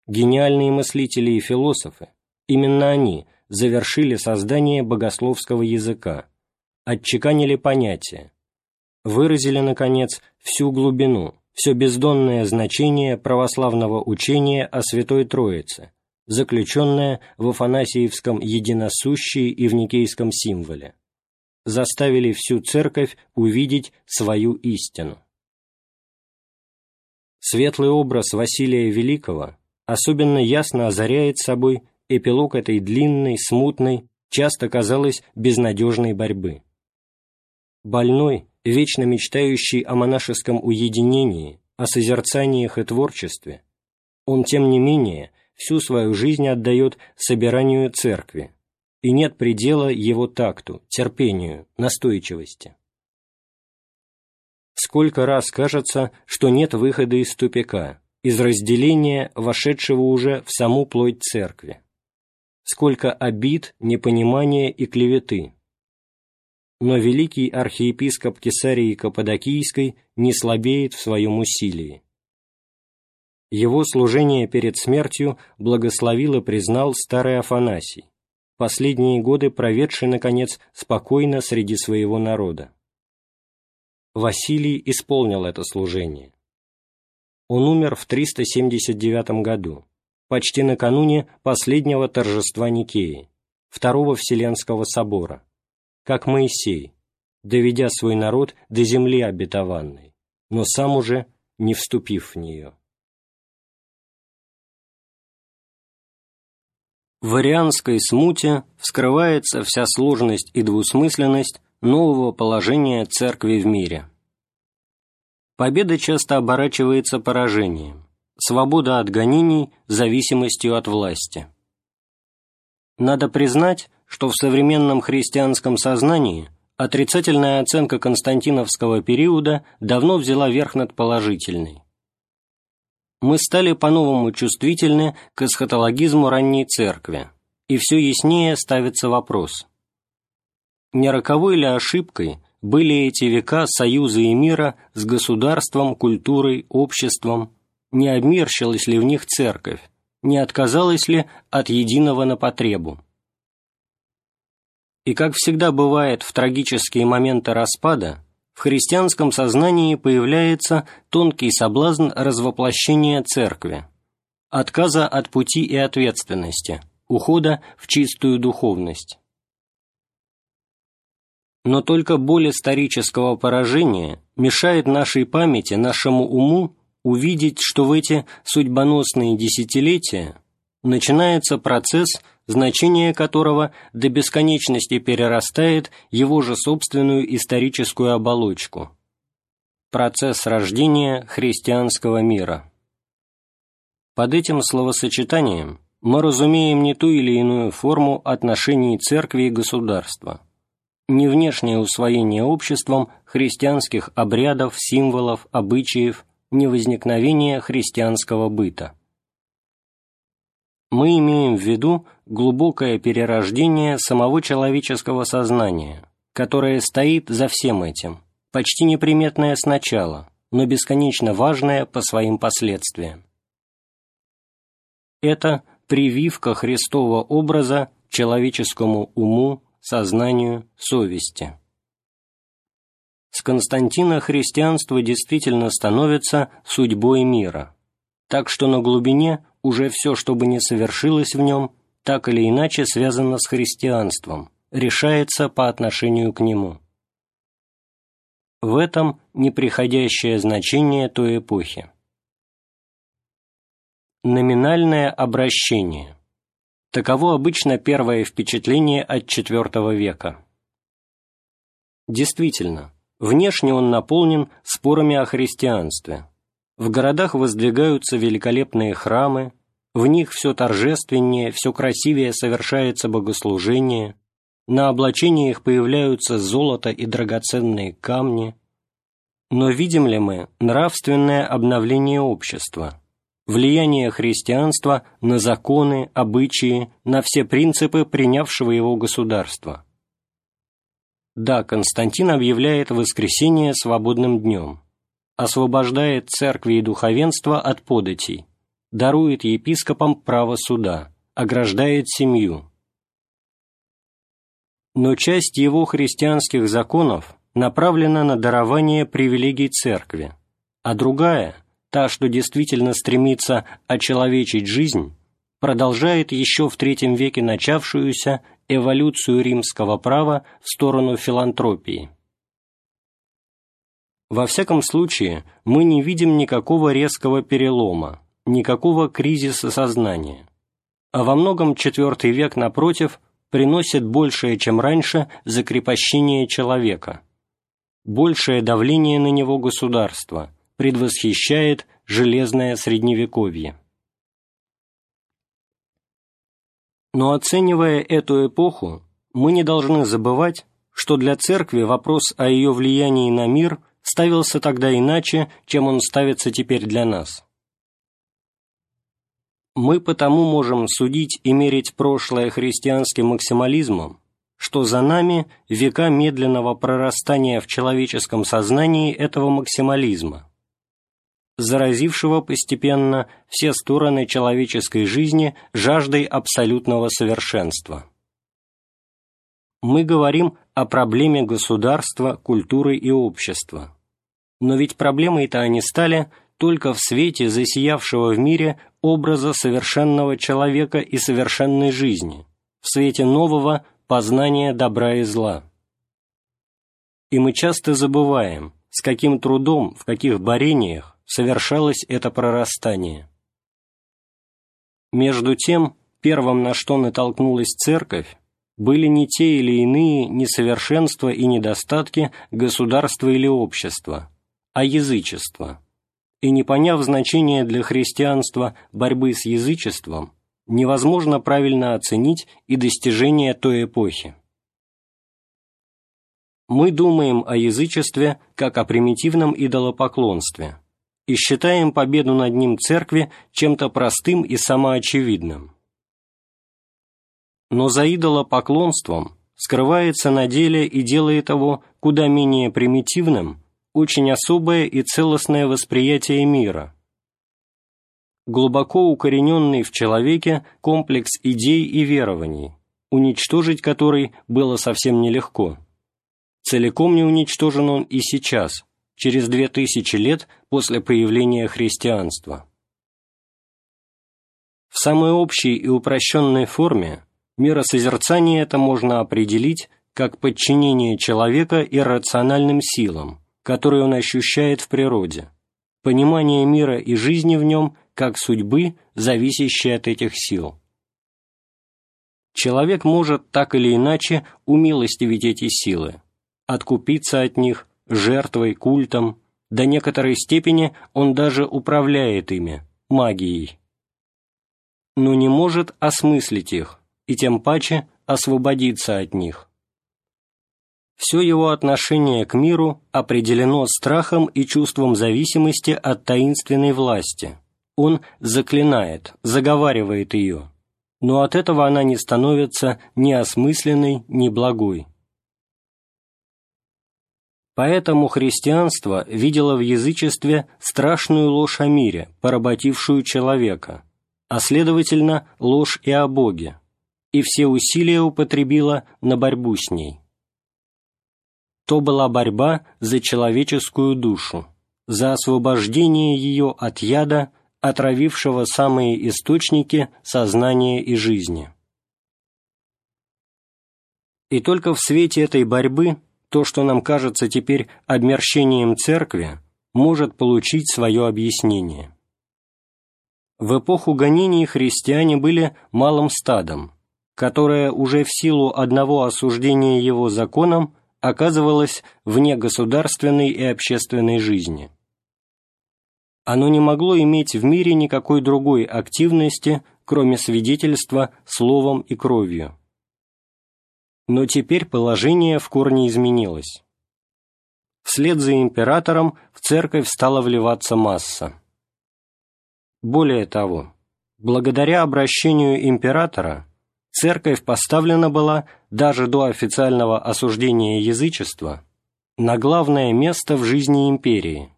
Гениальные мыслители и философы, именно они завершили создание богословского языка, отчеканили понятия, выразили, наконец, всю глубину, все бездонное значение православного учения о Святой Троице, заключенное в Афанасиевском единосущии и в Никейском символе заставили всю церковь увидеть свою истину. Светлый образ Василия Великого особенно ясно озаряет собой эпилог этой длинной, смутной, часто казалось безнадежной борьбы. Больной, вечно мечтающий о монашеском уединении, о созерцаниях и творчестве, он, тем не менее, всю свою жизнь отдает собиранию церкви, и нет предела его такту, терпению, настойчивости. Сколько раз кажется, что нет выхода из тупика, из разделения, вошедшего уже в саму плоть церкви. сколько обид, непонимания и клеветы. Но великий архиепископ Кесарии Каппадокийской не слабеет в своем усилии. Его служение перед смертью благословил и признал старый Афанасий, последние годы проведший, наконец, спокойно среди своего народа. Василий исполнил это служение. Он умер в 379 году, почти накануне последнего торжества Никеи, Второго Вселенского собора, как Моисей, доведя свой народ до земли обетованной, но сам уже не вступив в нее. В варианской смуте вскрывается вся сложность и двусмысленность нового положения церкви в мире. Победа часто оборачивается поражением, свобода от гонений – зависимостью от власти. Надо признать, что в современном христианском сознании отрицательная оценка константиновского периода давно взяла верх над положительной. Мы стали по-новому чувствительны к эсхатологизму ранней церкви, и все яснее ставится вопрос. Не роковой ли ошибкой были эти века союза и мира с государством, культурой, обществом, не обмерщилась ли в них церковь, не отказалась ли от единого на потребу. И как всегда бывает в трагические моменты распада, в христианском сознании появляется тонкий соблазн развоплощения церкви, отказа от пути и ответственности, ухода в чистую духовность. Но только боль исторического поражения мешает нашей памяти, нашему уму увидеть, что в эти судьбоносные десятилетия начинается процесс, значение которого до бесконечности перерастает его же собственную историческую оболочку. Процесс рождения христианского мира. Под этим словосочетанием мы разумеем не ту или иную форму отношений церкви и государства – не внешнее усвоение обществом христианских обрядов, символов, обычаев, не возникновение христианского быта. Мы имеем в виду глубокое перерождение самого человеческого сознания, которое стоит за всем этим, почти неприметное сначала, но бесконечно важное по своим последствиям. Это прививка Христового образа человеческому уму, сознанию, совести. С Константина христианство действительно становится судьбой мира, так что на глубине уже все, что бы ни совершилось в нем, так или иначе связано с христианством, решается по отношению к нему. В этом неприходящее значение той эпохи. Номинальное обращение Таково обычно первое впечатление от IV века. Действительно, внешне он наполнен спорами о христианстве. В городах воздвигаются великолепные храмы, в них все торжественнее, все красивее совершается богослужение, на облачениях появляются золото и драгоценные камни. Но видим ли мы нравственное обновление общества, влияние христианства на законы, обычаи, на все принципы принявшего его государства. Да, Константин объявляет воскресение свободным днем, освобождает церкви и духовенство от податей, дарует епископам право суда, ограждает семью. Но часть его христианских законов направлена на дарование привилегий церкви, а другая – та, что действительно стремится очеловечить жизнь, продолжает еще в III веке начавшуюся эволюцию римского права в сторону филантропии. Во всяком случае, мы не видим никакого резкого перелома, никакого кризиса сознания, а во многом IV век, напротив, приносит большее, чем раньше, закрепощение человека, большее давление на него государства – предвосхищает железное средневековье. Но оценивая эту эпоху, мы не должны забывать, что для церкви вопрос о ее влиянии на мир ставился тогда иначе, чем он ставится теперь для нас. Мы потому можем судить и мерить прошлое христианским максимализмом, что за нами века медленного прорастания в человеческом сознании этого максимализма, заразившего постепенно все стороны человеческой жизни жаждой абсолютного совершенства. Мы говорим о проблеме государства, культуры и общества. Но ведь проблемой-то они стали только в свете засиявшего в мире образа совершенного человека и совершенной жизни, в свете нового познания добра и зла. И мы часто забываем, с каким трудом, в каких борениях совершалось это прорастание. Между тем, первым, на что натолкнулась Церковь, были не те или иные несовершенства и недостатки государства или общества, а язычество. И не поняв значения для христианства борьбы с язычеством, невозможно правильно оценить и достижения той эпохи. Мы думаем о язычестве как о примитивном идолопоклонстве и считаем победу над ним церкви чем-то простым и самоочевидным. Но за идолопоклонством скрывается на деле и делает его куда менее примитивным очень особое и целостное восприятие мира, глубоко укорененный в человеке комплекс идей и верований, уничтожить который было совсем нелегко. Целиком не уничтожен он и сейчас, через две тысячи лет после появления христианства. В самой общей и упрощенной форме миросозерцание это можно определить как подчинение человека иррациональным силам, которые он ощущает в природе, понимание мира и жизни в нем как судьбы, зависящей от этих сил. Человек может так или иначе умилостивить эти силы, откупиться от них жертвой, культом, до некоторой степени он даже управляет ими, магией. Но не может осмыслить их, и тем паче освободиться от них. Все его отношение к миру определено страхом и чувством зависимости от таинственной власти. Он заклинает, заговаривает ее, но от этого она не становится ни осмысленной, ни благой. Поэтому христианство видело в язычестве страшную ложь о мире, поработившую человека, а следовательно ложь и о Боге, и все усилия употребило на борьбу с ней то была борьба за человеческую душу, за освобождение ее от яда, отравившего самые источники сознания и жизни. И только в свете этой борьбы то, что нам кажется теперь обмерщением церкви, может получить свое объяснение. В эпоху гонений христиане были малым стадом, которое уже в силу одного осуждения его законом оказывалось вне государственной и общественной жизни. Оно не могло иметь в мире никакой другой активности, кроме свидетельства словом и кровью. Но теперь положение в корне изменилось. Вслед за императором в церковь стала вливаться масса. Более того, благодаря обращению императора церковь поставлена была даже до официального осуждения язычества на главное место в жизни империи,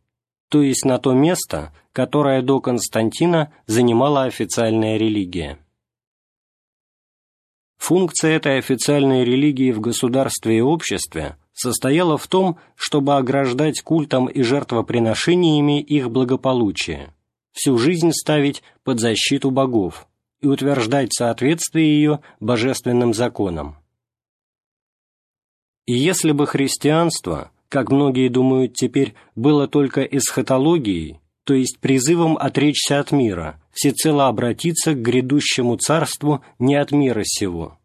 то есть на то место, которое до Константина занимала официальная религия. Функция этой официальной религии в государстве и обществе состояла в том, чтобы ограждать культом и жертвоприношениями их благополучие, всю жизнь ставить под защиту богов, и утверждать соответствие ее божественным законам. И если бы христианство, как многие думают теперь, было только эсхатологией, то есть призывом отречься от мира, всецело обратиться к грядущему царству не от мира сего,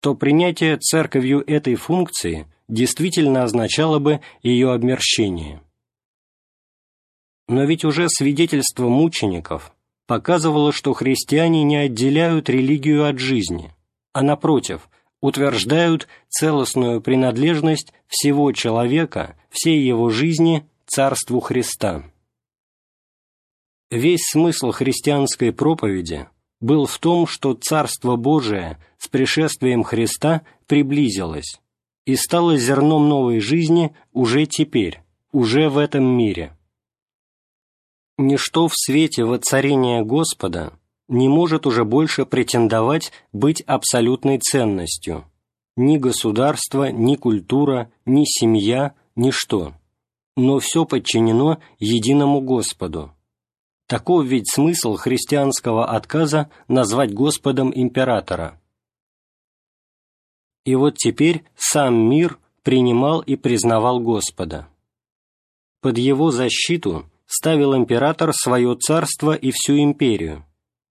то принятие церковью этой функции действительно означало бы ее обмерщение. Но ведь уже свидетельство мучеников – показывало, что христиане не отделяют религию от жизни, а напротив, утверждают целостную принадлежность всего человека, всей его жизни Царству Христа. Весь смысл христианской проповеди был в том, что Царство Божие с пришествием Христа приблизилось и стало зерном новой жизни уже теперь, уже в этом мире. Ничто в свете воцарения Господа не может уже больше претендовать быть абсолютной ценностью. Ни государство, ни культура, ни семья, ничто. Но все подчинено единому Господу. Таков ведь смысл христианского отказа назвать Господом императора. И вот теперь сам мир принимал и признавал Господа. Под его защиту ставил император свое царство и всю империю,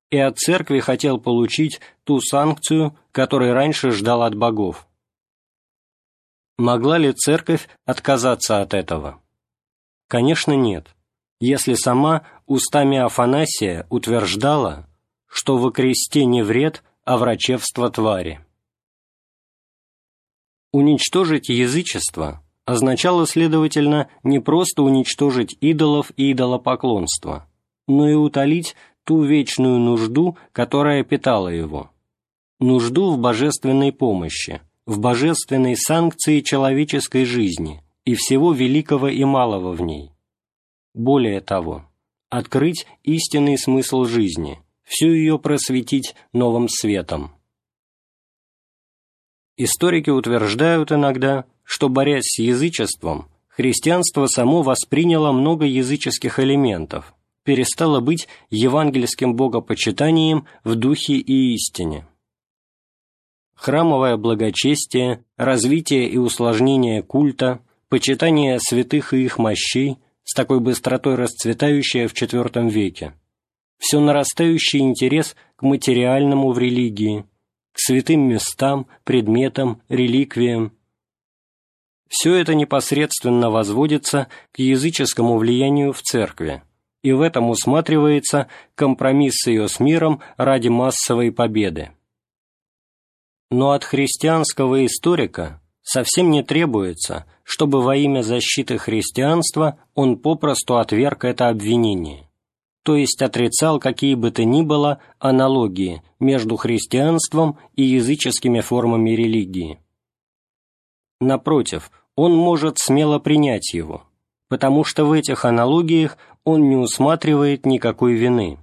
и от церкви хотел получить ту санкцию, которой раньше ждал от богов. Могла ли церковь отказаться от этого? Конечно, нет, если сама устами Афанасия утверждала, что во кресте не вред, а врачевство твари. Уничтожить язычество означало, следовательно, не просто уничтожить идолов и идолопоклонство, но и утолить ту вечную нужду, которая питала его. Нужду в божественной помощи, в божественной санкции человеческой жизни и всего великого и малого в ней. Более того, открыть истинный смысл жизни, всю ее просветить новым светом. Историки утверждают иногда, что, борясь с язычеством, христианство само восприняло много языческих элементов, перестало быть евангельским богопочитанием в духе и истине. Храмовое благочестие, развитие и усложнение культа, почитание святых и их мощей, с такой быстротой расцветающее в IV веке, все нарастающий интерес к материальному в религии, к святым местам, предметам, реликвиям. Все это непосредственно возводится к языческому влиянию в церкви, и в этом усматривается компромисс ее с миром ради массовой победы. Но от христианского историка совсем не требуется, чтобы во имя защиты христианства он попросту отверг это обвинение, то есть отрицал какие бы то ни было аналогии между христианством и языческими формами религии. Напротив, он может смело принять его, потому что в этих аналогиях он не усматривает никакой вины.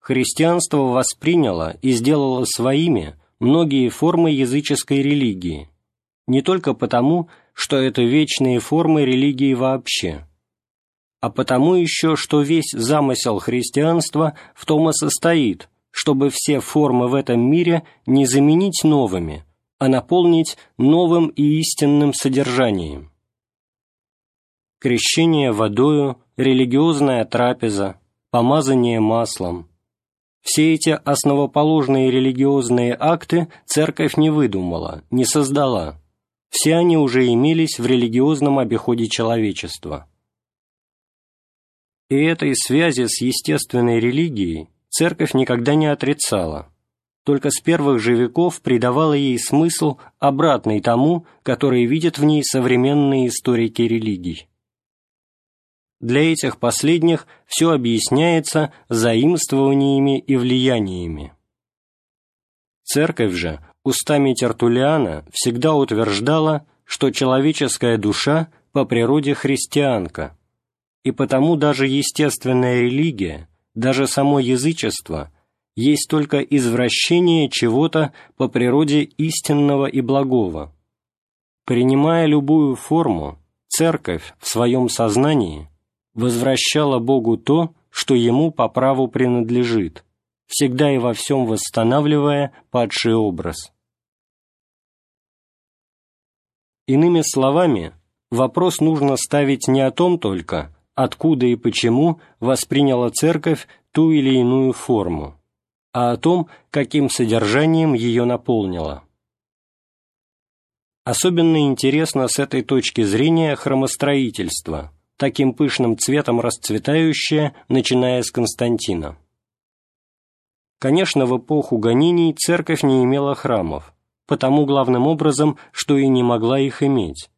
Христианство восприняло и сделало своими многие формы языческой религии, не только потому, что это вечные формы религии вообще, а потому еще, что весь замысел христианства в том и состоит, чтобы все формы в этом мире не заменить новыми, а наполнить новым и истинным содержанием крещение водою, религиозная трапеза, помазание маслом. Все эти основоположные религиозные акты церковь не выдумала, не создала. Все они уже имелись в религиозном обиходе человечества. И этой связи с естественной религией церковь никогда не отрицала, только с первых же веков придавала ей смысл, обратный тому, который видят в ней современные историки религий. Для этих последних все объясняется заимствованиями и влияниями. Церковь же устами Тертулиана всегда утверждала, что человеческая душа по природе христианка, и потому даже естественная религия, даже само язычество есть только извращение чего-то по природе истинного и благого. Принимая любую форму, церковь в своем сознании – возвращала Богу то, что Ему по праву принадлежит, всегда и во всем восстанавливая падший образ. Иными словами, вопрос нужно ставить не о том только, откуда и почему восприняла Церковь ту или иную форму, а о том, каким содержанием ее наполнила. Особенно интересно с этой точки зрения храмостроительство – таким пышным цветом расцветающая, начиная с Константина. Конечно, в эпоху гонений церковь не имела храмов, потому главным образом, что и не могла их иметь.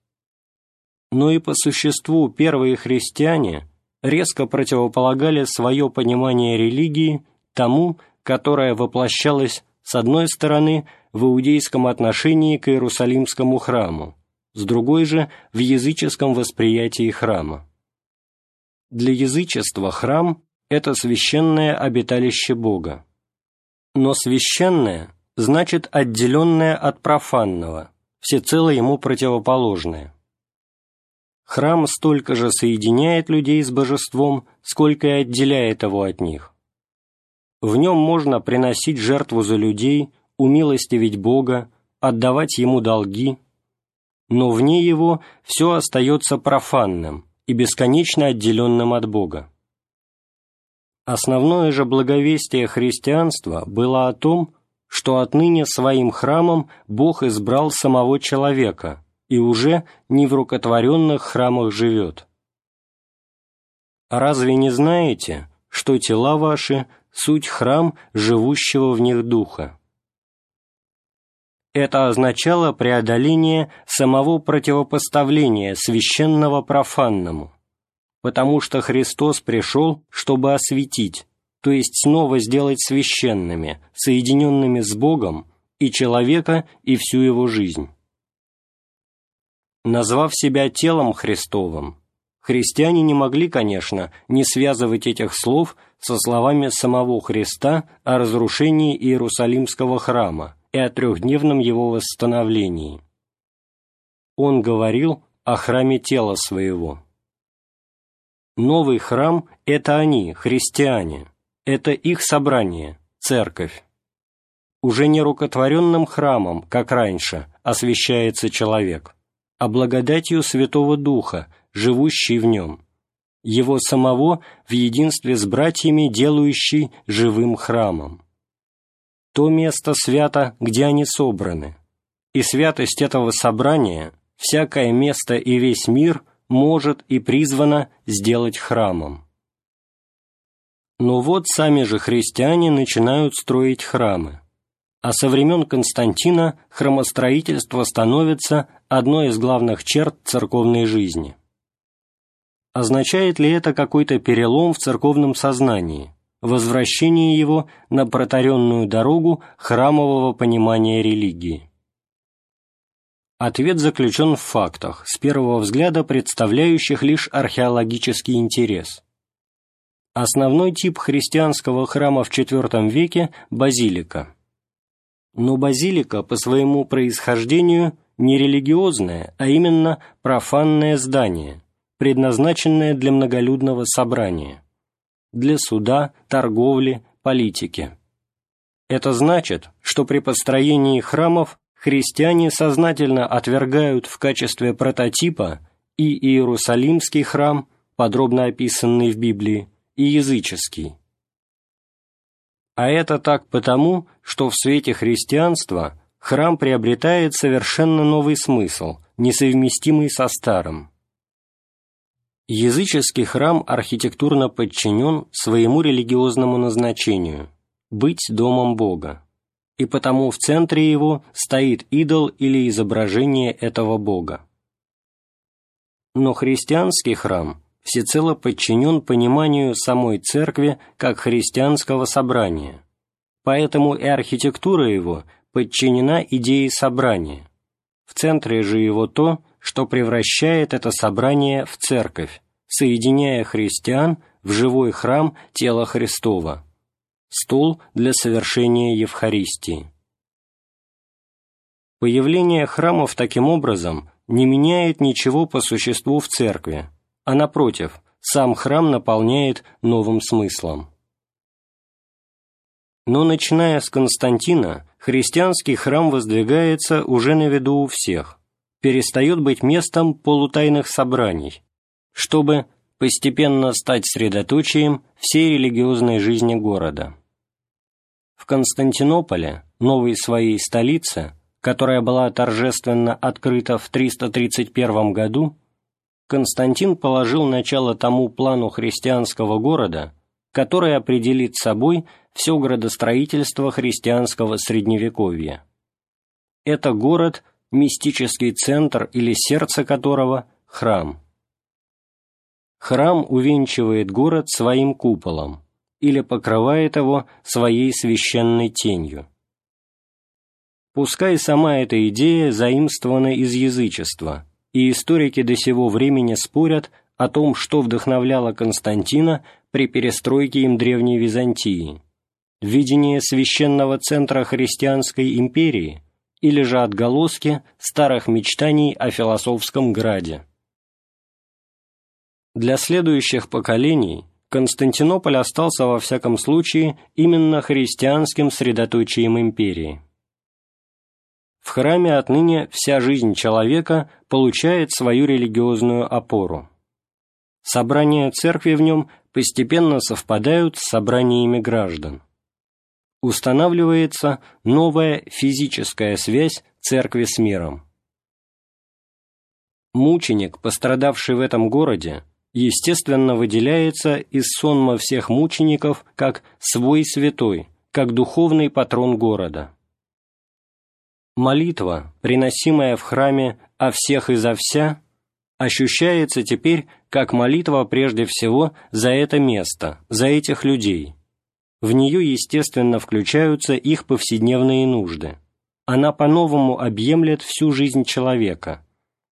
Но и по существу первые христиане резко противополагали свое понимание религии тому, которое воплощалось с одной стороны в иудейском отношении к Иерусалимскому храму, с другой же в языческом восприятии храма. Для язычества храм – это священное обиталище Бога. Но священное значит отделенное от профанного, всецело ему противоположное. Храм столько же соединяет людей с божеством, сколько и отделяет его от них. В нем можно приносить жертву за людей, умилостивить Бога, отдавать Ему долги, но вне его все остается профанным и бесконечно отделенным от Бога. Основное же благовестие христианства было о том, что отныне своим храмом Бог избрал самого человека и уже не в рукотворенных храмах живет. Разве не знаете, что тела ваши – суть храм живущего в них Духа? Это означало преодоление самого противопоставления священного профанному, потому что Христос пришел, чтобы осветить, то есть снова сделать священными, соединенными с Богом и человека, и всю его жизнь. Назвав себя телом Христовым, христиане не могли, конечно, не связывать этих слов со словами самого Христа о разрушении Иерусалимского храма и о трехдневном его восстановлении. Он говорил о храме тела своего. Новый храм – это они, христиане, это их собрание, церковь. Уже не рукотворенным храмом, как раньше, освящается человек, а благодатью Святого Духа, живущий в нем, его самого в единстве с братьями, делающий живым храмом то место свято, где они собраны, и святость этого собрания всякое место и весь мир может и призвано сделать храмом. Но вот сами же христиане начинают строить храмы, а со времен Константина храмостроительство становится одной из главных черт церковной жизни. Означает ли это какой-то перелом в церковном сознании, возвращение его на протаренную дорогу храмового понимания религии. Ответ заключен в фактах, с первого взгляда представляющих лишь археологический интерес. Основной тип христианского храма в IV веке – базилика. Но базилика по своему происхождению не религиозное, а именно профанное здание, предназначенное для многолюдного собрания для суда, торговли, политики. Это значит, что при построении храмов христиане сознательно отвергают в качестве прототипа и Иерусалимский храм, подробно описанный в Библии, и языческий. А это так потому, что в свете христианства храм приобретает совершенно новый смысл, несовместимый со старым. Языческий храм архитектурно подчинен своему религиозному назначению – быть домом Бога, и потому в центре его стоит идол или изображение этого Бога. Но христианский храм всецело подчинен пониманию самой церкви как христианского собрания, поэтому и архитектура его подчинена идее собрания. В центре же его то, что превращает это собрание в церковь, соединяя христиан в живой храм тела Христова, стол для совершения Евхаристии. Появление храмов таким образом не меняет ничего по существу в церкви, а напротив, сам храм наполняет новым смыслом. Но начиная с Константина, христианский храм воздвигается уже на виду у всех – перестает быть местом полутайных собраний, чтобы постепенно стать средоточием всей религиозной жизни города. В Константинополе, новой своей столице, которая была торжественно открыта в 331 году, Константин положил начало тому плану христианского города, который определит собой все градостроительство христианского Средневековья. Это город – мистический центр или сердце которого – храм. храм увенчивает город своим куполом или покрывает его своей священной тенью. Пускай сама эта идея заимствована из язычества, и историки до сего времени спорят о том, что вдохновляло Константина при перестройке им Древней Византии – видение священного центра христианской империи или же отголоски старых мечтаний о философском граде. Для следующих поколений Константинополь остался во всяком случае именно христианским средоточием империи. В храме отныне вся жизнь человека получает свою религиозную опору. Собрания церкви в нем постепенно совпадают с собраниями граждан. Устанавливается новая физическая связь церкви с миром. Мученик, пострадавший в этом городе, естественно выделяется из сонма всех мучеников как свой святой, как духовный патрон города. Молитва, приносимая в храме «о всех и за вся», ощущается теперь как молитва прежде всего за это место, за этих людей. В нее, естественно, включаются их повседневные нужды. Она по-новому объемлет всю жизнь человека,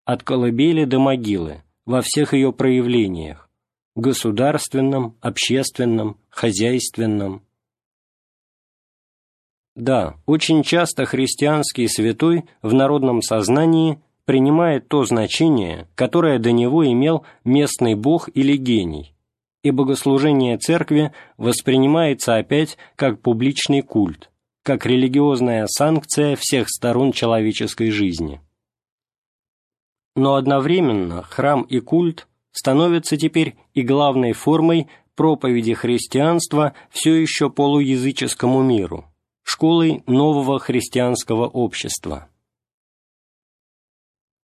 от колыбели до могилы, во всех ее проявлениях – государственном, общественном, хозяйственном, да, очень часто христианский святой в народном сознании принимает то значение, которое до него имел местный бог или гений, и богослужение церкви воспринимается опять как публичный культ, как религиозная санкция всех сторон человеческой жизни. Но одновременно храм и культ становятся теперь и главной формой проповеди христианства все еще полуязыческому миру – школой нового христианского общества.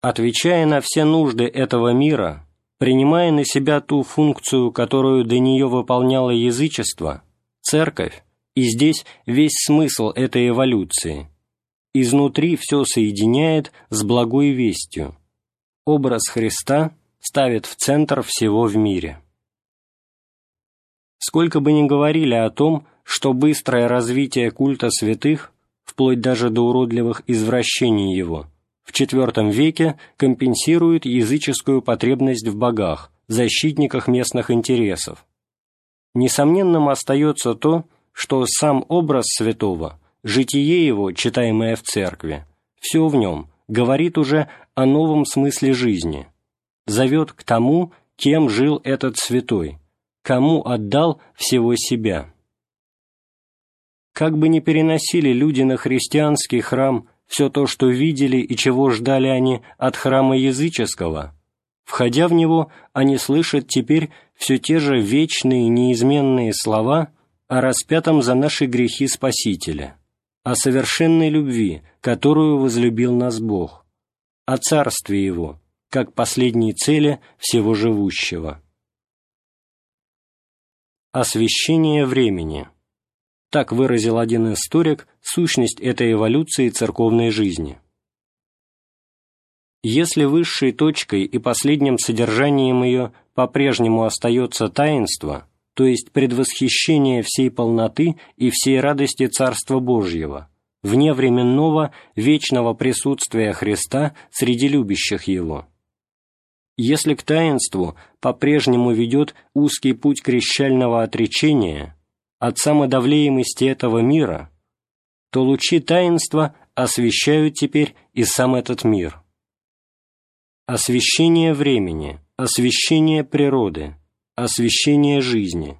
Отвечая на все нужды этого мира, принимая на себя ту функцию, которую до нее выполняло язычество, церковь, и здесь весь смысл этой эволюции, изнутри все соединяет с благой вестью. Образ Христа ставит в центр всего в мире. Сколько бы ни говорили о том, что быстрое развитие культа святых, вплоть даже до уродливых извращений его, в IV веке компенсирует языческую потребность в богах, защитниках местных интересов. Несомненным остается то, что сам образ святого, житие его, читаемое в церкви, все в нем, говорит уже о новом смысле жизни, зовет к тому, кем жил этот святой, кому отдал всего себя. Как бы ни переносили люди на христианский храм все то, что видели и чего ждали они от храма языческого, входя в него, они слышат теперь все те же вечные неизменные слова о распятом за наши грехи Спасителя, о совершенной любви, которую возлюбил нас Бог, о царстве Его, как последней цели всего живущего. Освящение времени – так выразил один историк сущность этой эволюции церковной жизни. Если высшей точкой и последним содержанием ее по-прежнему остается таинство, то есть предвосхищение всей полноты и всей радости Царства Божьего, вне временного вечного присутствия Христа среди любящих Его. Если к таинству по-прежнему ведет узкий путь крещального отречения – от самодавлеемости этого мира, то лучи таинства освещают теперь и сам этот мир. Освещение времени, освещение природы, освещение жизни,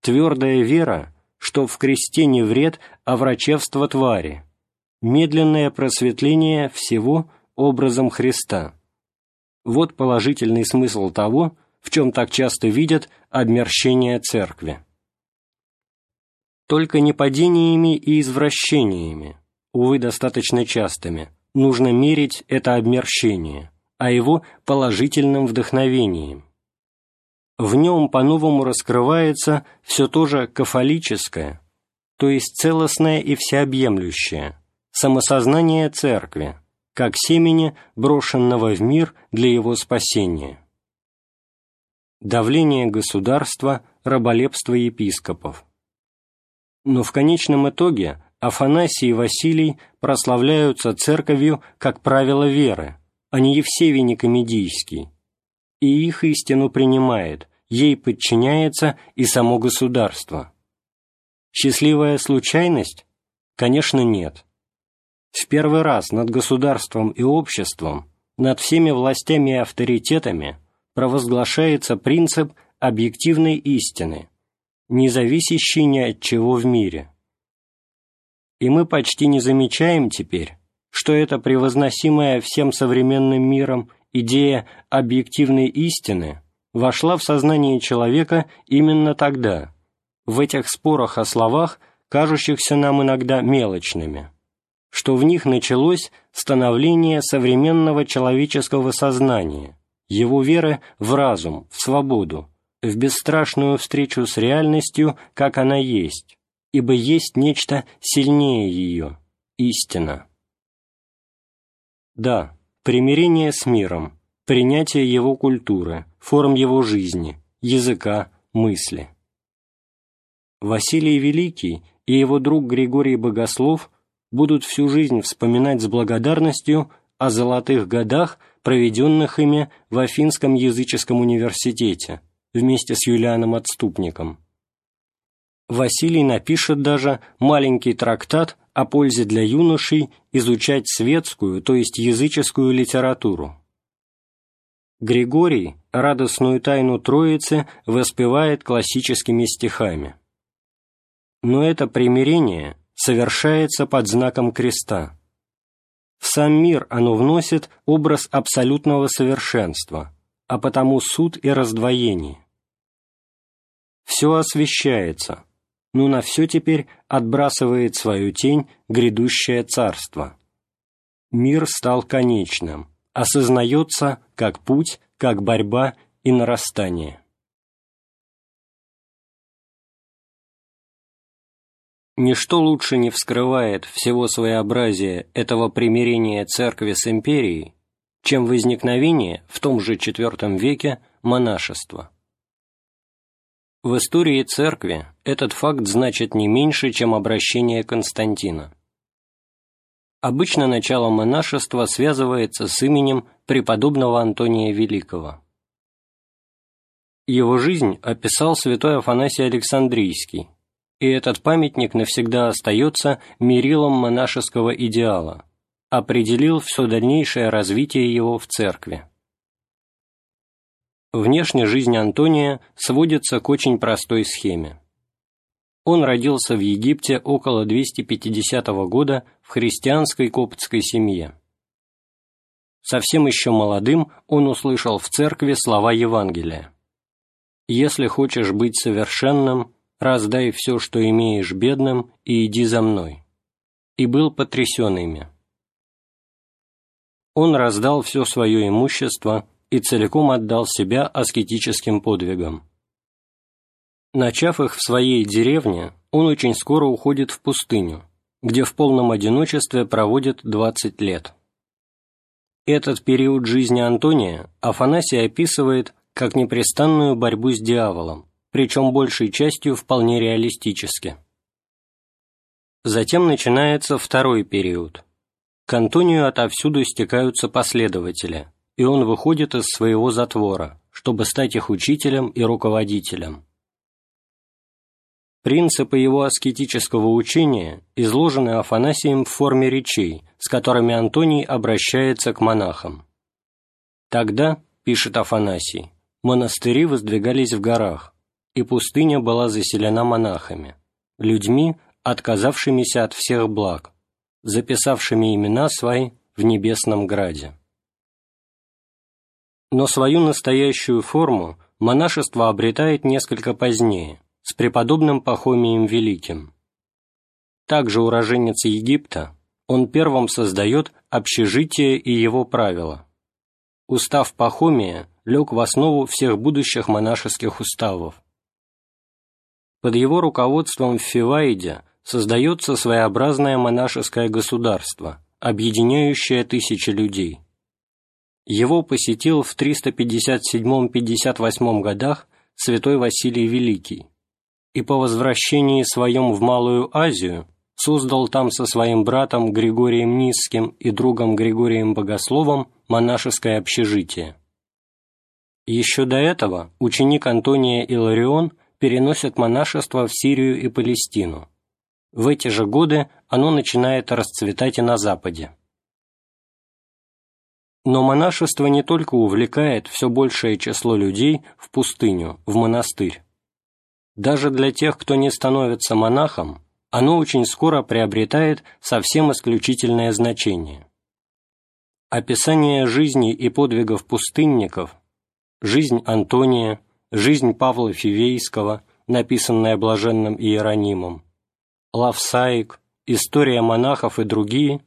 твердая вера, что в кресте не вред, а врачевство твари, медленное просветление всего образом Христа. Вот положительный смысл того, в чем так часто видят обмерщение Церкви только не падениями и извращениями, увы, достаточно частыми, нужно мерить это обмерщение, а его положительным вдохновением. В нем по-новому раскрывается все то же кафолическое, то есть целостное и всеобъемлющее, самосознание Церкви, как семени, брошенного в мир для его спасения. давление государства, раболепство епископов. Но в конечном итоге Афанасий и Василий прославляются церковью как правило веры, а не Евсевий Никомедийский, и их истину принимает, ей подчиняется и само государство. Счастливая случайность? Конечно, нет. В первый раз над государством и обществом, над всеми властями и авторитетами провозглашается принцип объективной истины, не зависящий ни от чего в мире. И мы почти не замечаем теперь, что эта превозносимая всем современным миром идея объективной истины вошла в сознание человека именно тогда, в этих спорах о словах, кажущихся нам иногда мелочными, что в них началось становление современного человеческого сознания, его веры в разум, в свободу, в бесстрашную встречу с реальностью, как она есть, ибо есть нечто сильнее ее – истина. Да, примирение с миром, принятие его культуры, форм его жизни, языка, мысли. Василий Великий и его друг Григорий Богослов будут всю жизнь вспоминать с благодарностью о золотых годах, проведенных ими в Афинском языческом университете – вместе с Юлианом Отступником. Василий напишет даже маленький трактат о пользе для юношей изучать светскую, то есть языческую литературу. Григорий радостную тайну Троицы воспевает классическими стихами. Но это примирение совершается под знаком креста. В сам мир оно вносит образ абсолютного совершенства – а потому суд и раздвоение. Все освещается, но на все теперь отбрасывает свою тень грядущее царство. Мир стал конечным, осознается как путь, как борьба и нарастание. Ничто лучше не вскрывает всего своеобразия этого примирения церкви с империей, чем возникновение в том же IV веке монашества. В истории церкви этот факт значит не меньше, чем обращение Константина. Обычно начало монашества связывается с именем преподобного Антония Великого. Его жизнь описал святой Афанасий Александрийский, и этот памятник навсегда остается мерилом монашеского идеала – определил все дальнейшее развитие его в церкви. Внешняя жизнь Антония сводится к очень простой схеме. Он родился в Египте около 250 года в христианской коптской семье. Совсем еще молодым он услышал в церкви слова Евангелия. «Если хочешь быть совершенным, раздай все, что имеешь бедным, и иди за мной». И был потрясен ими он раздал все свое имущество и целиком отдал себя аскетическим подвигам. Начав их в своей деревне, он очень скоро уходит в пустыню, где в полном одиночестве проводит 20 лет. Этот период жизни Антония Афанасий описывает как непрестанную борьбу с дьяволом, причем большей частью вполне реалистически. Затем начинается второй период – к Антонию отовсюду стекаются последователи, и он выходит из своего затвора, чтобы стать их учителем и руководителем. Принципы его аскетического учения изложены Афанасием в форме речей, с которыми Антоний обращается к монахам. Тогда, пишет Афанасий, монастыри воздвигались в горах, и пустыня была заселена монахами, людьми, отказавшимися от всех благ, записавшими имена свои в Небесном Граде. Но свою настоящую форму монашество обретает несколько позднее, с преподобным Пахомием Великим. Также уроженец Египта, он первым создает общежитие и его правила. Устав Пахомия лег в основу всех будущих монашеских уставов. Под его руководством в Фиваиде создается своеобразное монашеское государство, объединяющее тысячи людей. его посетил в 357-58 годах святой Василий Великий, и по возвращении своем в Малую Азию создал там со своим братом Григорием Низким и другом Григорием Богословом монашеское общежитие. Еще до этого ученик Антония Иларион переносит монашество в Сирию и Палестину. В эти же годы оно начинает расцветать и на Западе. Но монашество не только увлекает все большее число людей в пустыню, в монастырь. Даже для тех, кто не становится монахом, оно очень скоро приобретает совсем исключительное значение. Описание жизни и подвигов пустынников, жизнь Антония, жизнь Павла Фивейского, написанная блаженным Иеронимом, Лавсаик, история монахов и другие,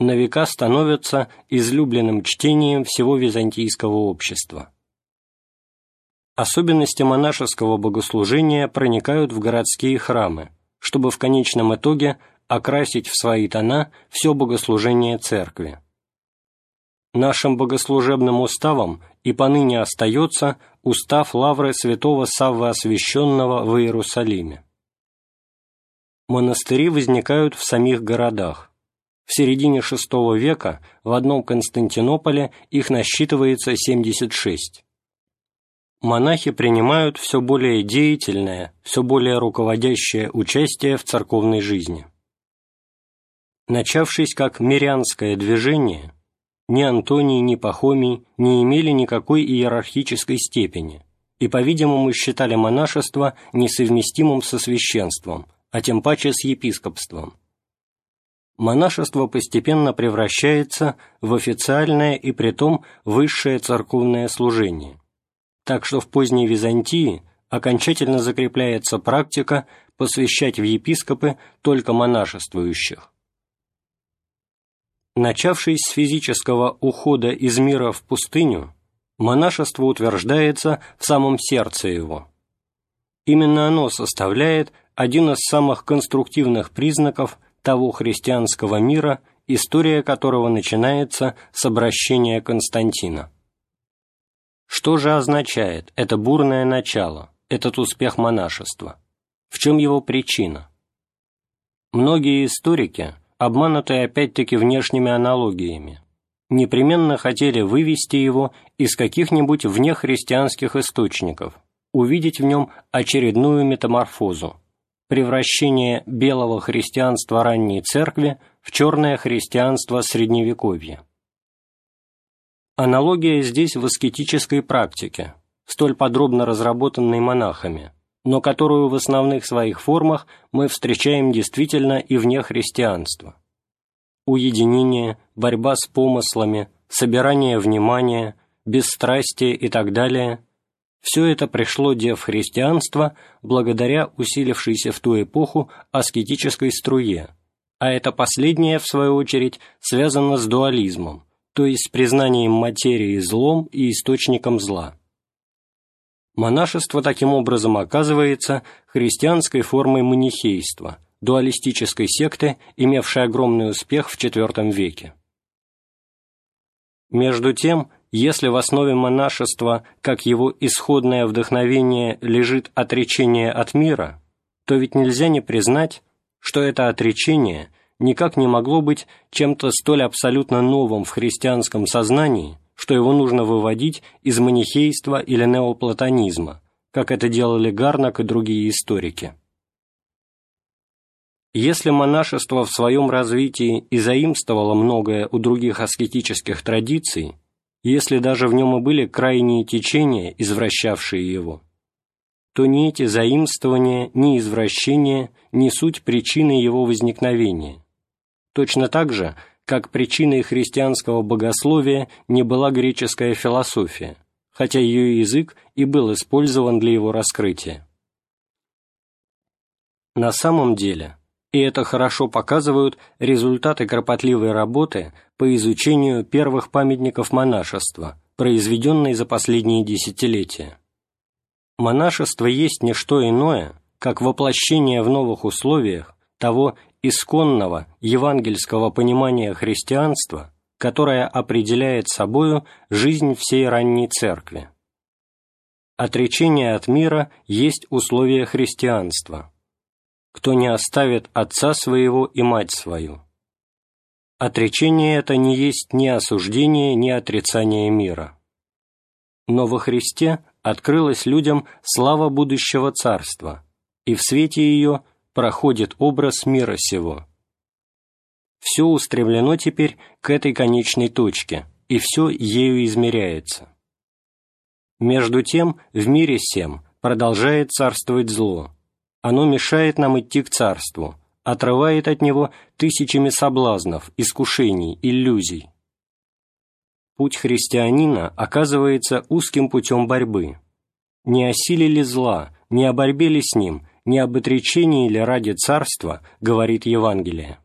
на века становятся излюбленным чтением всего византийского общества. Особенности монашеского богослужения проникают в городские храмы, чтобы в конечном итоге окрасить в свои тона все богослужение церкви. Нашим богослужебным уставом и поныне остается устав лавры святого Саввы Освященного в Иерусалиме. Монастыри возникают в самих городах. В середине VI века в одном Константинополе их насчитывается 76 монахи принимают все более деятельное, все более руководящее участие в церковной жизни. Начавшись как мирянское движение, ни Антоний, ни Пахомий не имели никакой иерархической степени и, по-видимому, считали монашество несовместимым со священством, а тем паче с епископством. Монашество постепенно превращается в официальное и притом высшее церковное служение так что в поздней Византии окончательно закрепляется практика посвящать в епископы только монашествующих. Начавшись с физического ухода из мира в пустыню, монашество утверждается в самом сердце его. Именно оно составляет один из самых конструктивных признаков того христианского мира, история которого начинается с обращения Константина. Что же означает это бурное начало, этот успех монашества? В чем его причина? Многие историки, обманутые опять-таки внешними аналогиями, непременно хотели вывести его из каких-нибудь внехристианских источников, увидеть в нем очередную метаморфозу, превращение белого христианства ранней церкви в черное христианство средневековья. Аналогия здесь в аскетической практике, столь подробно разработанной монахами, но которую в основных своих формах мы встречаем действительно и вне христианства. Уединение, борьба с помыслами, собирание внимания, бесстрастие и так далее – все это пришло дев христианства благодаря усилившейся в ту эпоху аскетической струе, а это последнее, в свою очередь, связано с дуализмом – то есть с признанием материи злом и источником зла. Монашество таким образом оказывается христианской формой манихейства, дуалистической секты, имевшей огромный успех в IV веке. Между тем, если в основе монашества, как его исходное вдохновение, лежит отречение от мира, то ведь нельзя не признать, что это отречение – никак не могло быть чем-то столь абсолютно новым в христианском сознании, что его нужно выводить из манихейства или неоплатонизма, как это делали Гарнак и другие историки. Если монашество в своем развитии и заимствовало многое у других аскетических традиций, если даже в нем и были крайние течения, извращавшие его, то ни эти заимствования, ни извращения не суть причины его возникновения, точно так же, как причиной христианского богословия не была греческая философия, хотя ее язык и был использован для его раскрытия. На самом деле, и это хорошо показывают результаты кропотливой работы по изучению первых памятников монашества, произведенной за последние десятилетия. Монашество есть не что иное, как воплощение в новых условиях того исконного евангельского понимания христианства, которая определяет собою жизнь всей ранней церкви. Отречение от мира есть условие христианства. Кто не оставит отца своего и мать свою. Отречение это не есть ни осуждение, ни отрицание мира. Но во Христе открылась людям слава будущего царства, и в свете ее проходит образ мира сего. Все устремлено теперь к этой конечной точке, и все ею измеряется. Между тем, в мире всем продолжает царствовать зло. Оно мешает нам идти к царству, отрывает от него тысячами соблазнов, искушений, иллюзий. Путь христианина оказывается узким путем борьбы. Не о силе ли зла, не о борьбе ли с ним, не об отречении ли ради царства, говорит Евангелие.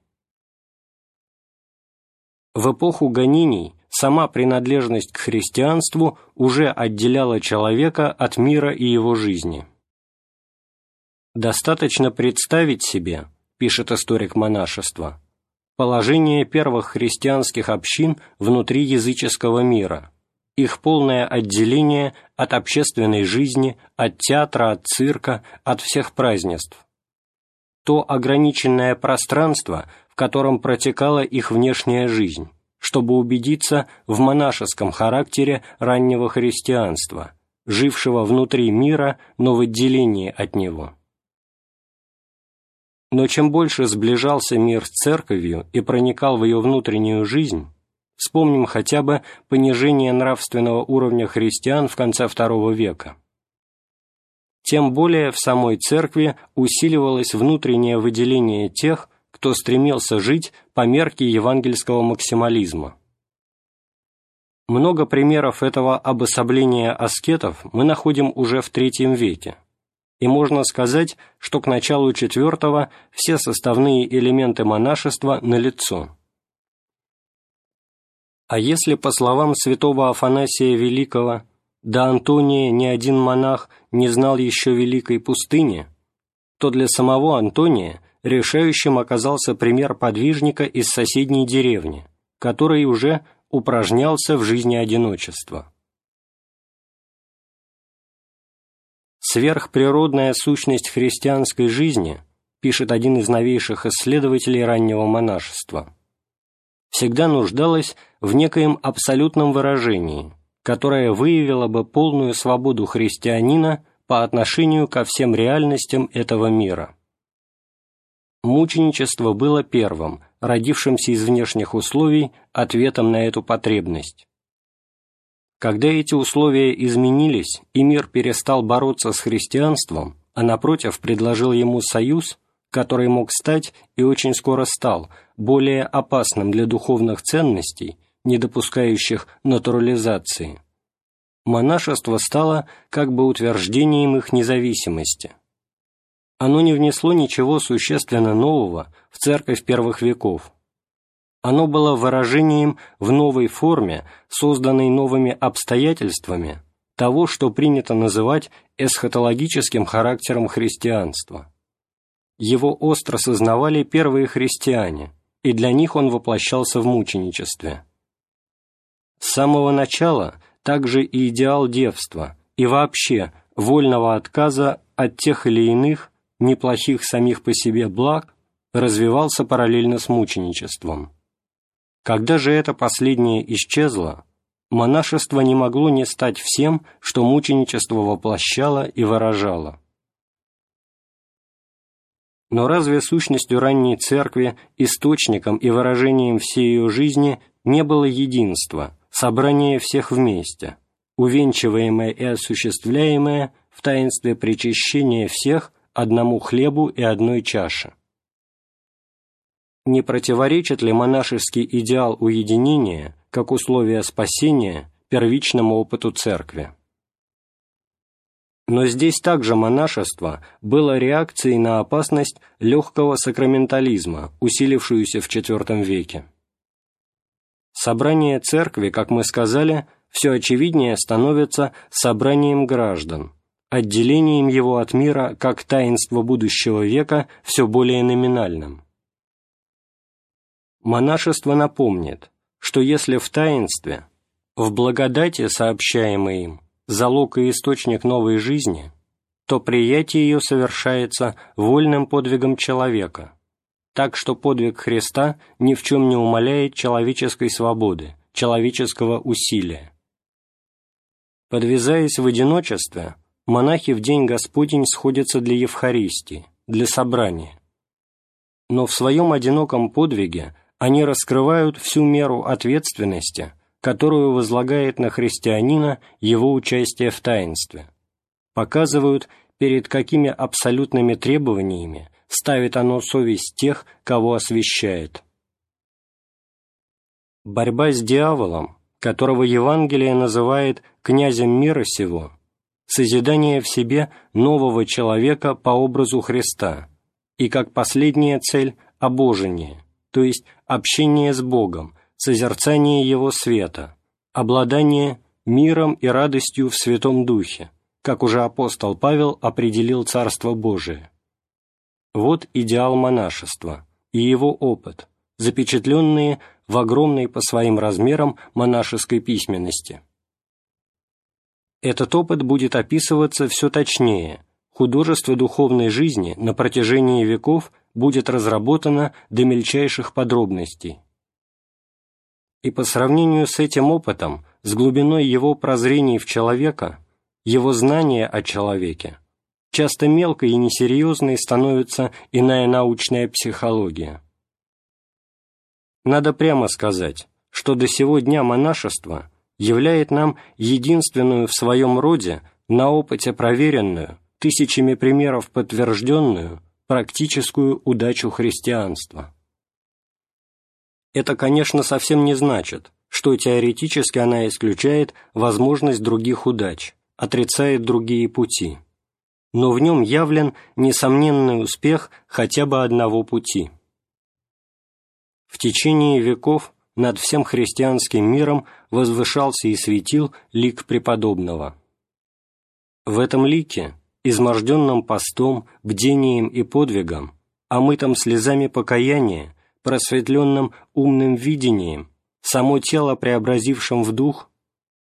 В эпоху гонений сама принадлежность к христианству уже отделяла человека от мира и его жизни. Достаточно представить себе, пишет историк монашества, положение первых христианских общин внутри языческого мира, их полное отделение от общественной жизни, от театра, от цирка, от всех празднеств. То ограниченное пространство, в котором протекала их внешняя жизнь, чтобы убедиться в монашеском характере раннего христианства, жившего внутри мира, но в отделении от него. Но чем больше сближался мир с церковью и проникал в ее внутреннюю жизнь, вспомним хотя бы понижение нравственного уровня христиан в конце II века, тем более в самой церкви усиливалось внутреннее выделение тех, кто стремился жить по мерке евангельского максимализма. Много примеров этого обособления аскетов мы находим уже в III веке и можно сказать, что к началу IV все составные элементы монашества налицо. А если, по словам святого Афанасия Великого, до Антония ни один монах не знал еще великой пустыни, то для самого Антония решающим оказался пример подвижника из соседней деревни, который уже упражнялся в жизни одиночества. Сверхприродная сущность христианской жизни, пишет один из новейших исследователей раннего монашества, всегда нуждалась в некоем абсолютном выражении, которое выявило бы полную свободу христианина по отношению ко всем реальностям этого мира. Мученичество было первым, родившимся из внешних условий, ответом на эту потребность. Когда эти условия изменились, и мир перестал бороться с христианством, а напротив предложил ему союз, который мог стать и очень скоро стал более опасным для духовных ценностей, не допускающих натурализации, монашество стало как бы утверждением их независимости. Оно не внесло ничего существенно нового в церковь первых веков, оно было выражением в новой форме, созданной новыми обстоятельствами, того, что принято называть эсхатологическим характером христианства. Его остро сознавали первые христиане, и для них он воплощался в мученичестве. С самого начала также и идеал девства, и вообще вольного отказа от тех или иных, неплохих самих по себе благ, развивался параллельно с мученичеством. Когда же это последнее исчезло, монашество не могло не стать всем, что мученичество воплощало и выражало. Но разве сущностью ранней церкви, источником и выражением всей ее жизни не было единства, собрание всех вместе, увенчиваемое и осуществляемое в таинстве причащения всех одному хлебу и одной чаше? Не противоречит ли монашеский идеал уединения, как условие спасения, первичному опыту церкви? Но здесь также монашество было реакцией на опасность легкого сакраментализма, усилившуюся в IV веке. Собрание церкви, как мы сказали, все очевиднее становится собранием граждан, отделением его от мира как таинство будущего века все более номинальным монашество напомнит, что если в таинстве, в благодати, сообщаемой им, залог и источник новой жизни, то приятие ее совершается вольным подвигом человека, так что подвиг Христа ни в чем не умаляет человеческой свободы, человеческого усилия. Подвязаясь в одиночестве, монахи в день Господень сходятся для Евхаристии, для собрания. Но в своем одиноком подвиге они раскрывают всю меру ответственности, которую возлагает на христианина его участие в таинстве, показывают, перед какими абсолютными требованиями ставит оно совесть тех, кого освящает. Борьба с дьяволом, которого Евангелие называет «князем мира сего», созидание в себе нового человека по образу Христа и как последняя цель – обожение, то есть общение с Богом, созерцание Его света, обладание миром и радостью в Святом Духе, как уже апостол Павел определил Царство Божие. Вот идеал монашества и его опыт, запечатленные в огромной по своим размерам монашеской письменности. Этот опыт будет описываться все точнее, художество духовной жизни на протяжении веков будет разработано до мельчайших подробностей. И по сравнению с этим опытом, с глубиной его прозрений в человека, его знания о человеке, часто мелкой и несерьезной становится иная научная психология. Надо прямо сказать, что до сего дня монашество являет нам единственную в своем роде, на опыте проверенную, тысячами примеров подтвержденную, практическую удачу христианства. Это, конечно, совсем не значит, что теоретически она исключает возможность других удач, отрицает другие пути. Но в нем явлен несомненный успех хотя бы одного пути – в течение веков над всем христианским миром возвышался и светил лик преподобного. В этом лике, изможденном постом, бдением и подвигом, омытом слезами покаяния, просветленным умным видением, само тело преобразившим в дух,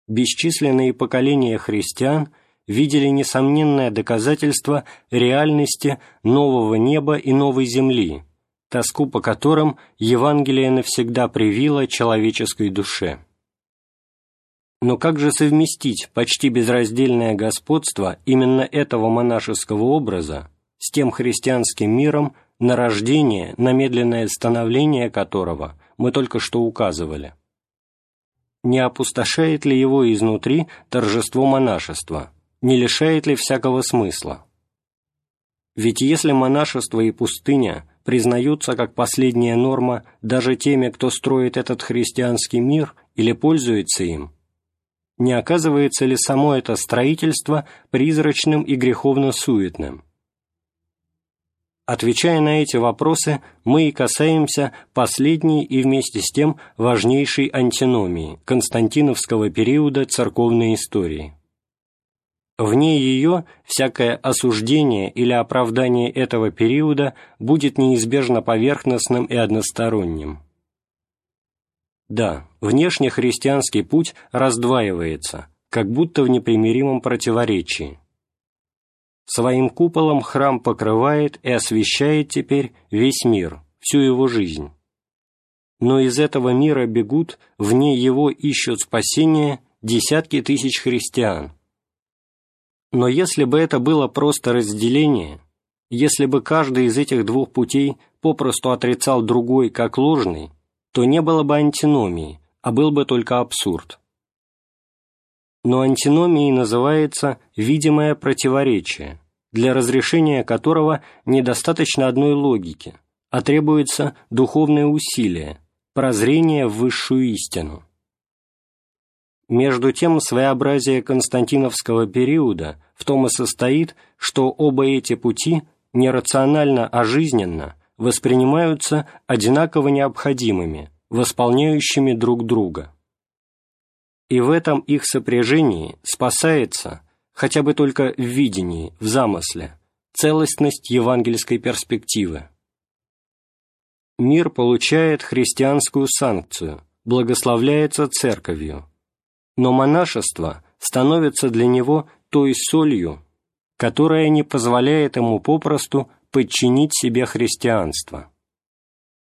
бесчисленные поколения христиан видели несомненное доказательство реальности нового неба и новой земли, тоску по которым Евангелие навсегда привило человеческой душе. Но как же совместить почти безраздельное господство именно этого монашеского образа с тем христианским миром, на рождение, на медленное становление которого мы только что указывали? Не опустошает ли его изнутри торжество монашества, не лишает ли всякого смысла? Ведь если монашество и пустыня – признаются как последняя норма даже теми, кто строит этот христианский мир или пользуется им, не оказывается ли само это строительство призрачным и греховно-суетным? Отвечая на эти вопросы, мы и касаемся последней и вместе с тем важнейшей антиномии константиновского периода церковной истории. Вне ее всякое осуждение или оправдание этого периода будет неизбежно поверхностным и односторонним. Да, внешне христианский путь раздваивается, как будто в непримиримом противоречии. Своим куполом храм покрывает и освещает теперь весь мир, всю его жизнь. Но из этого мира бегут, вне его ищут спасения десятки тысяч христиан, но если бы это было просто разделение, если бы каждый из этих двух путей попросту отрицал другой как ложный, то не было бы антиномии, а был бы только абсурд. Но антиномией называется «видимое противоречие», для разрешения которого недостаточно одной логики, а требуется духовное усилие, прозрение в высшую истину. Между тем, своеобразие константиновского периода в том и состоит, что оба эти пути не рационально, а жизненно воспринимаются одинаково необходимыми, восполняющими друг друга. И в этом их сопряжении спасается, хотя бы только в видении, в замысле, целостность евангельской перспективы. Мир получает христианскую санкцию – благословляется церковью, но монашество становится для него той солью, которая не позволяет ему попросту подчинить себе христианство.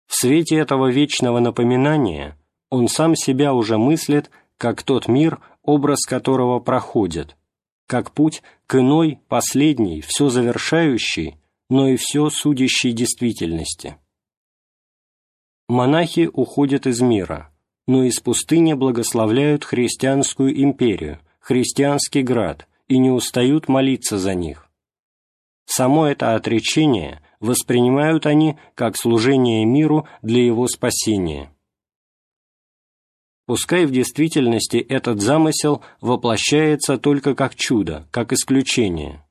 В свете этого вечного напоминания он сам себя уже мыслит, как тот мир, образ которого проходит, как путь к иной, последней, все завершающей, но и все судящей действительности. Монахи уходят из мира, но из пустыни благословляют христианскую империю, христианский град и не устают молиться за них. Само это отречение воспринимают они как служение миру для его спасения. Пускай в действительности этот замысел воплощается только как чудо, как исключение.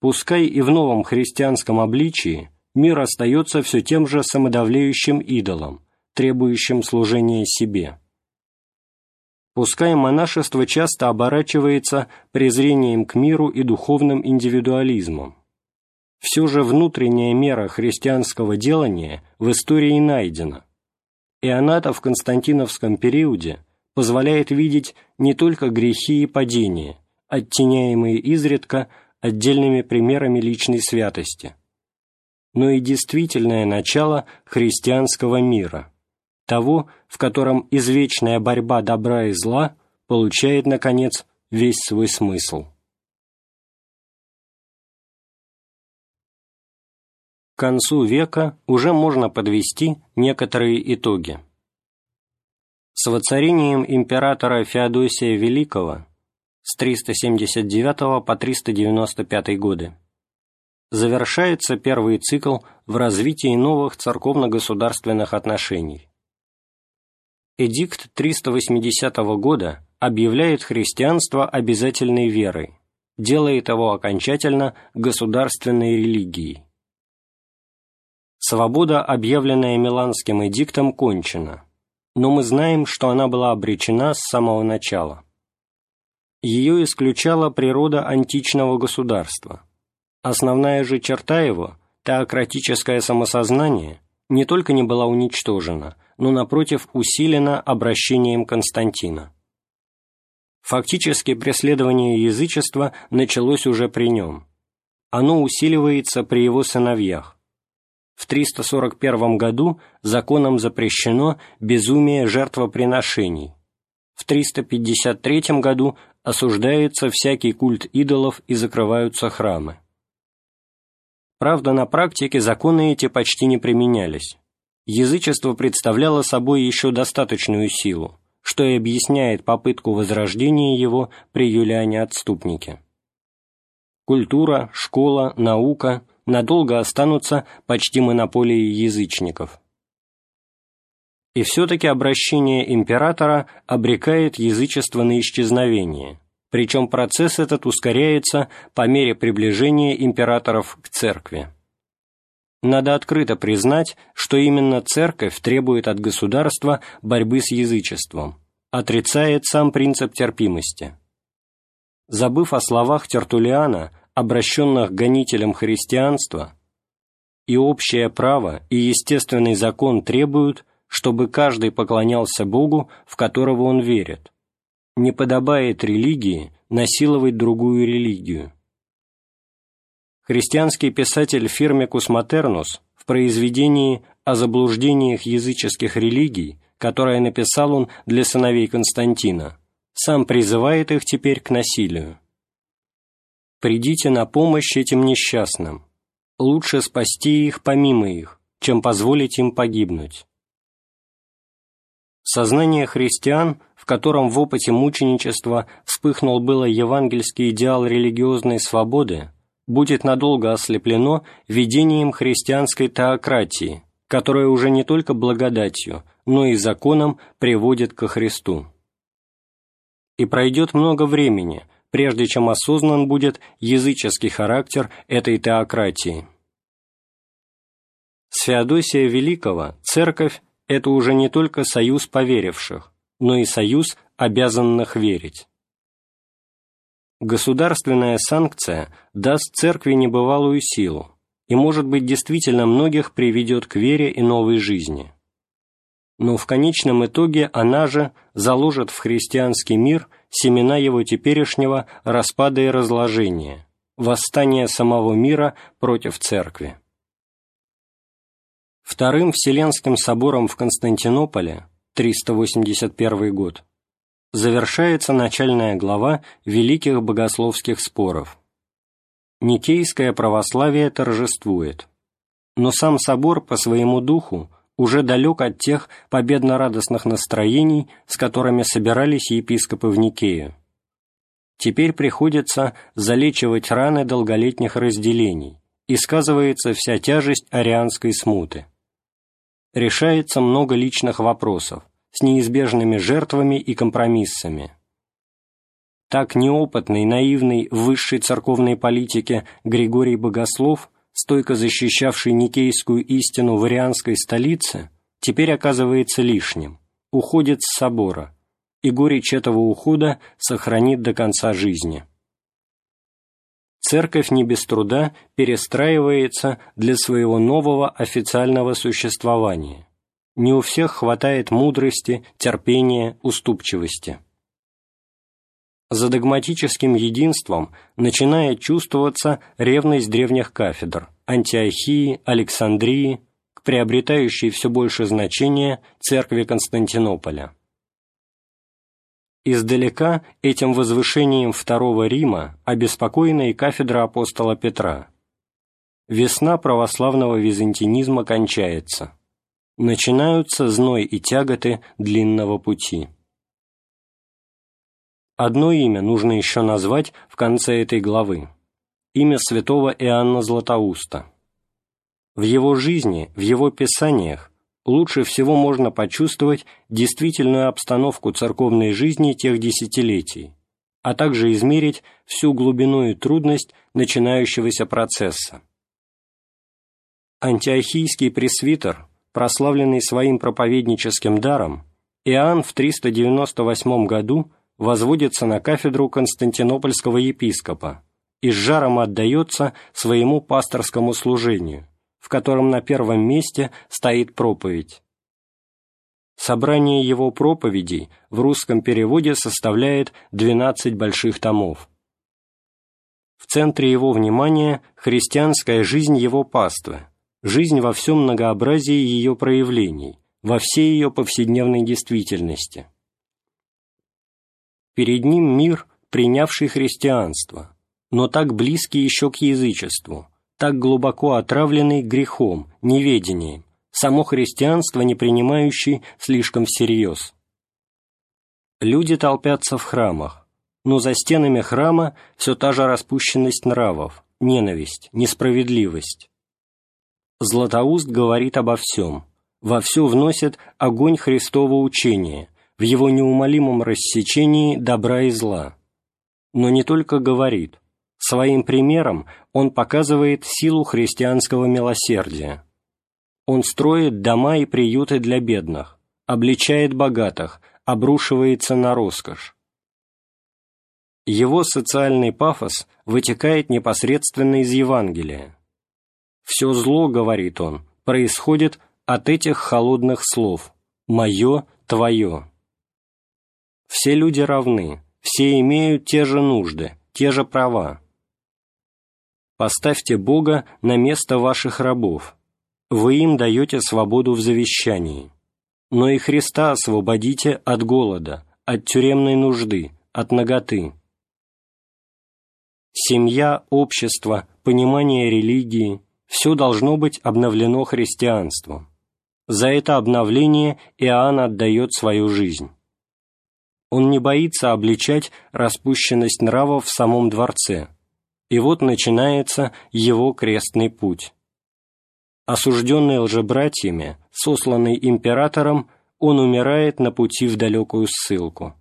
Пускай и в новом христианском обличии мир остается все тем же самодавлеющим идолом, требующим служения себе. Пускай монашество часто оборачивается презрением к миру и духовным индивидуализмом. Все же внутренняя мера христианского делания в истории найдена, и она-то в константиновском периоде позволяет видеть не только грехи и падения, оттеняемые изредка отдельными примерами личной святости, но и действительное начало христианского мира, того, в котором извечная борьба добра и зла получает, наконец, весь свой смысл. К концу века уже можно подвести некоторые итоги. С воцарением императора Феодосия Великого с 379 по 395 годы завершается первый цикл в развитии новых церковно-государственных отношений. Эдикт 380 года объявляет христианство обязательной верой, делает его окончательно государственной религией. Свобода, объявленная Миланским эдиктом, кончена, но мы знаем, что она была обречена с самого начала. Ее исключала природа античного государства. Основная же черта его, теократическое самосознание, не только не была уничтожена, но, напротив, усилена обращением Константина. Фактически преследование язычества началось уже при нем. Оно усиливается при его сыновьях, в 341 году законом запрещено безумие жертвоприношений. В 353 году осуждается всякий культ идолов и закрываются храмы. Правда, на практике законы эти почти не применялись. Язычество представляло собой еще достаточную силу, что и объясняет попытку возрождения его при Юлиане-отступнике. Культура, школа, наука – надолго останутся почти монополией язычников. И все-таки обращение императора обрекает язычество на исчезновение, причем процесс этот ускоряется по мере приближения императоров к церкви. Надо открыто признать, что именно церковь требует от государства борьбы с язычеством, отрицает сам принцип терпимости. Забыв о словах Тертулиана обращенных гонителям христианства, и общее право, и естественный закон требуют, чтобы каждый поклонялся Богу, в которого он верит. Не подобает религии насиловать другую религию. Христианский писатель Фирмикус Матернус в произведении о заблуждениях языческих религий, которое написал он для сыновей Константина, сам призывает их теперь к насилию. Придите на помощь этим несчастным. Лучше спасти их помимо их, чем позволить им погибнуть. Сознание христиан, в котором в опыте мученичества вспыхнул было евангельский идеал религиозной свободы, будет надолго ослеплено видением христианской теократии, которая уже не только благодатью, но и законом приводит ко Христу. И пройдет много времени – прежде чем осознан будет языческий характер этой теократии. С Феодосия Великого церковь – это уже не только союз поверивших, но и союз обязанных верить. Государственная санкция даст церкви небывалую силу и, может быть, действительно многих приведет к вере и новой жизни. Но в конечном итоге она же заложит в христианский мир семена его теперешнего распада и разложения, восстания самого мира против Церкви. Вторым Вселенским собором в Константинополе, 381 год, завершается начальная глава великих богословских споров. Никейское православие торжествует, но сам собор по своему духу уже далек от тех победно-радостных настроений, с которыми собирались епископы в Никею. Теперь приходится залечивать раны долголетних разделений, и сказывается вся тяжесть арианской смуты. Решается много личных вопросов, с неизбежными жертвами и компромиссами. Так неопытный, наивный в высшей церковной политике Григорий Богослов – стойко защищавший никейскую истину в арианской столице, теперь оказывается лишним, уходит с собора, и горечь этого ухода сохранит до конца жизни. Церковь не без труда перестраивается для своего нового официального существования. Не у всех хватает мудрости, терпения, уступчивости. За догматическим единством начинает чувствоваться ревность древних кафедр – Антиохии, Александрии, к приобретающей все больше значения церкви Константинополя. Издалека этим возвышением Второго Рима обеспокоена и кафедра апостола Петра. Весна православного византинизма кончается. Начинаются зной и тяготы длинного пути. Одно имя нужно еще назвать в конце этой главы – имя святого Иоанна Златоуста. В его жизни, в его писаниях лучше всего можно почувствовать действительную обстановку церковной жизни тех десятилетий, а также измерить всю глубину и трудность начинающегося процесса. Антиохийский пресвитер, прославленный своим проповедническим даром, Иоанн в 398 году – возводится на кафедру константинопольского епископа и с жаром отдается своему пасторскому служению, в котором на первом месте стоит проповедь. Собрание его проповедей в русском переводе составляет 12 больших томов. В центре его внимания христианская жизнь его паствы, жизнь во всем многообразии ее проявлений, во всей ее повседневной действительности. Перед ним мир, принявший христианство, но так близкий еще к язычеству, так глубоко отравленный грехом, неведением, само христианство не принимающий слишком всерьез. Люди толпятся в храмах, но за стенами храма все та же распущенность нравов, ненависть, несправедливость. Златоуст говорит обо всем, во все вносит огонь Христова учения, в его неумолимом рассечении добра и зла. Но не только говорит, своим примером он показывает силу христианского милосердия. Он строит дома и приюты для бедных, обличает богатых, обрушивается на роскошь. Его социальный пафос вытекает непосредственно из Евангелия. «Все зло, — говорит он, — происходит от этих холодных слов «моё, твое». Все люди равны, все имеют те же нужды, те же права. Поставьте Бога на место ваших рабов. Вы им даете свободу в завещании. Но и Христа освободите от голода, от тюремной нужды, от наготы. Семья, общество, понимание религии – все должно быть обновлено христианством. За это обновление Иоанн отдает свою жизнь. Он не боится обличать распущенность нравов в самом дворце. И вот начинается его крестный путь. Осужденный лжебратьями, сосланный императором, он умирает на пути в далекую ссылку.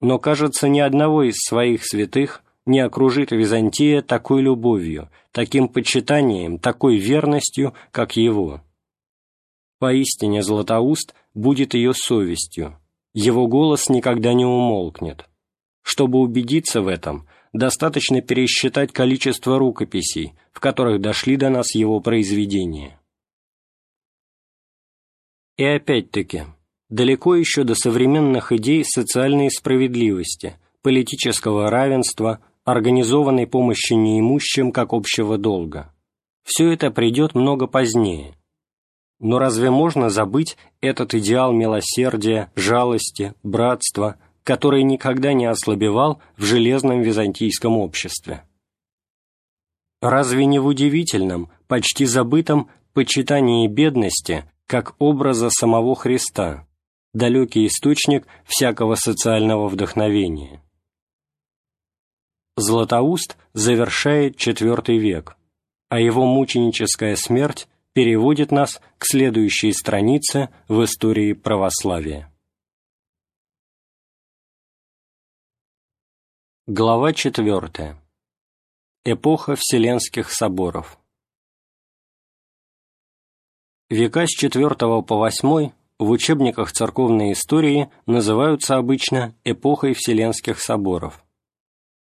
Но, кажется, ни одного из своих святых не окружит Византия такой любовью, таким почитанием, такой верностью, как его. Поистине Златоуст будет ее совестью, его голос никогда не умолкнет. Чтобы убедиться в этом, достаточно пересчитать количество рукописей, в которых дошли до нас его произведения. И опять-таки, далеко еще до современных идей социальной справедливости, политического равенства, организованной помощи неимущим как общего долга. Все это придет много позднее. Но разве можно забыть этот идеал милосердия, жалости, братства, который никогда не ослабевал в железном византийском обществе? Разве не в удивительном, почти забытом почитании бедности как образа самого Христа, далекий источник всякого социального вдохновения? Златоуст завершает IV век, а его мученическая смерть переводит нас к следующей странице в истории православия. Глава 4. Эпоха Вселенских соборов Века с IV по VIII в учебниках церковной истории называются обычно эпохой Вселенских соборов.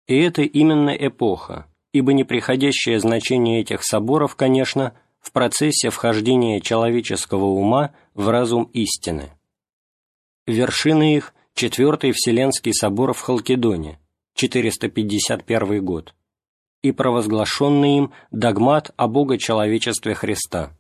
И это именно эпоха, ибо неприходящее значение этих соборов, конечно, в процессе вхождения человеческого ума в разум истины. Вершина их – Четвертый Вселенский собор в Халкидоне, 451 год, и провозглашенный им догмат о богочеловечестве Христа.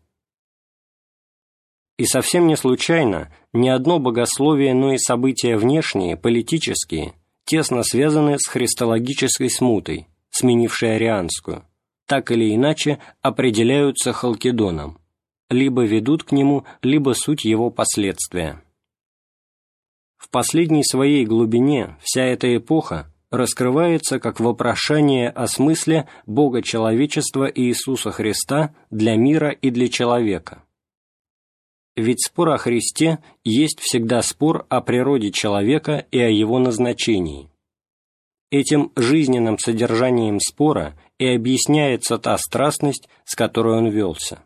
И совсем не случайно ни одно богословие, но и события внешние, политические, тесно связаны с христологической смутой, сменившей арианскую, так или иначе определяются Халкидоном, либо ведут к нему, либо суть его последствия. В последней своей глубине вся эта эпоха раскрывается как вопрошание о смысле Бога человечества Иисуса Христа для мира и для человека. Ведь спор о Христе есть всегда спор о природе человека и о его назначении. Этим жизненным содержанием спора и объясняется та страстность, с которой он велся.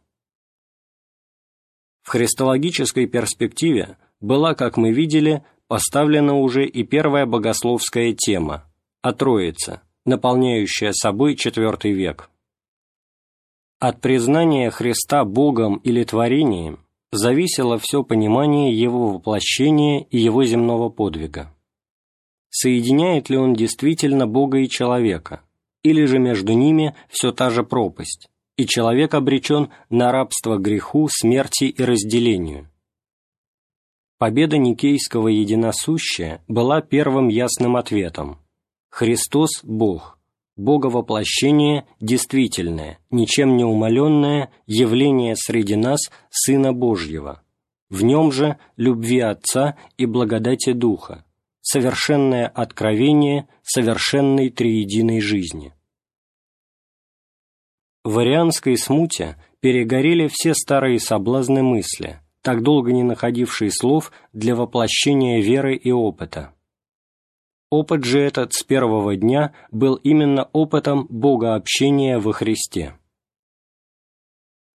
В христологической перспективе была, как мы видели, поставлена уже и первая богословская тема о Троице, наполняющая собой IV век. От признания Христа Богом или творением зависело все понимание Его воплощения и Его земного подвига. Соединяет ли Он действительно Бога и человека, или же между ними все та же пропасть, и человек обречен на рабство греху, смерти и разделению. Победа Никейского единосущия была первым ясным ответом. Христос – Бог, Боговоплощение действительное, ничем не умаленное явление среди нас Сына Божьего, в нем же любви Отца и благодати Духа, совершенное откровение совершенной триединой жизни. В арианской смуте перегорели все старые соблазны мысли, так долго не находившие слов для воплощения веры и опыта. Опыт же этот с первого дня был именно опытом Богообщения во Христе.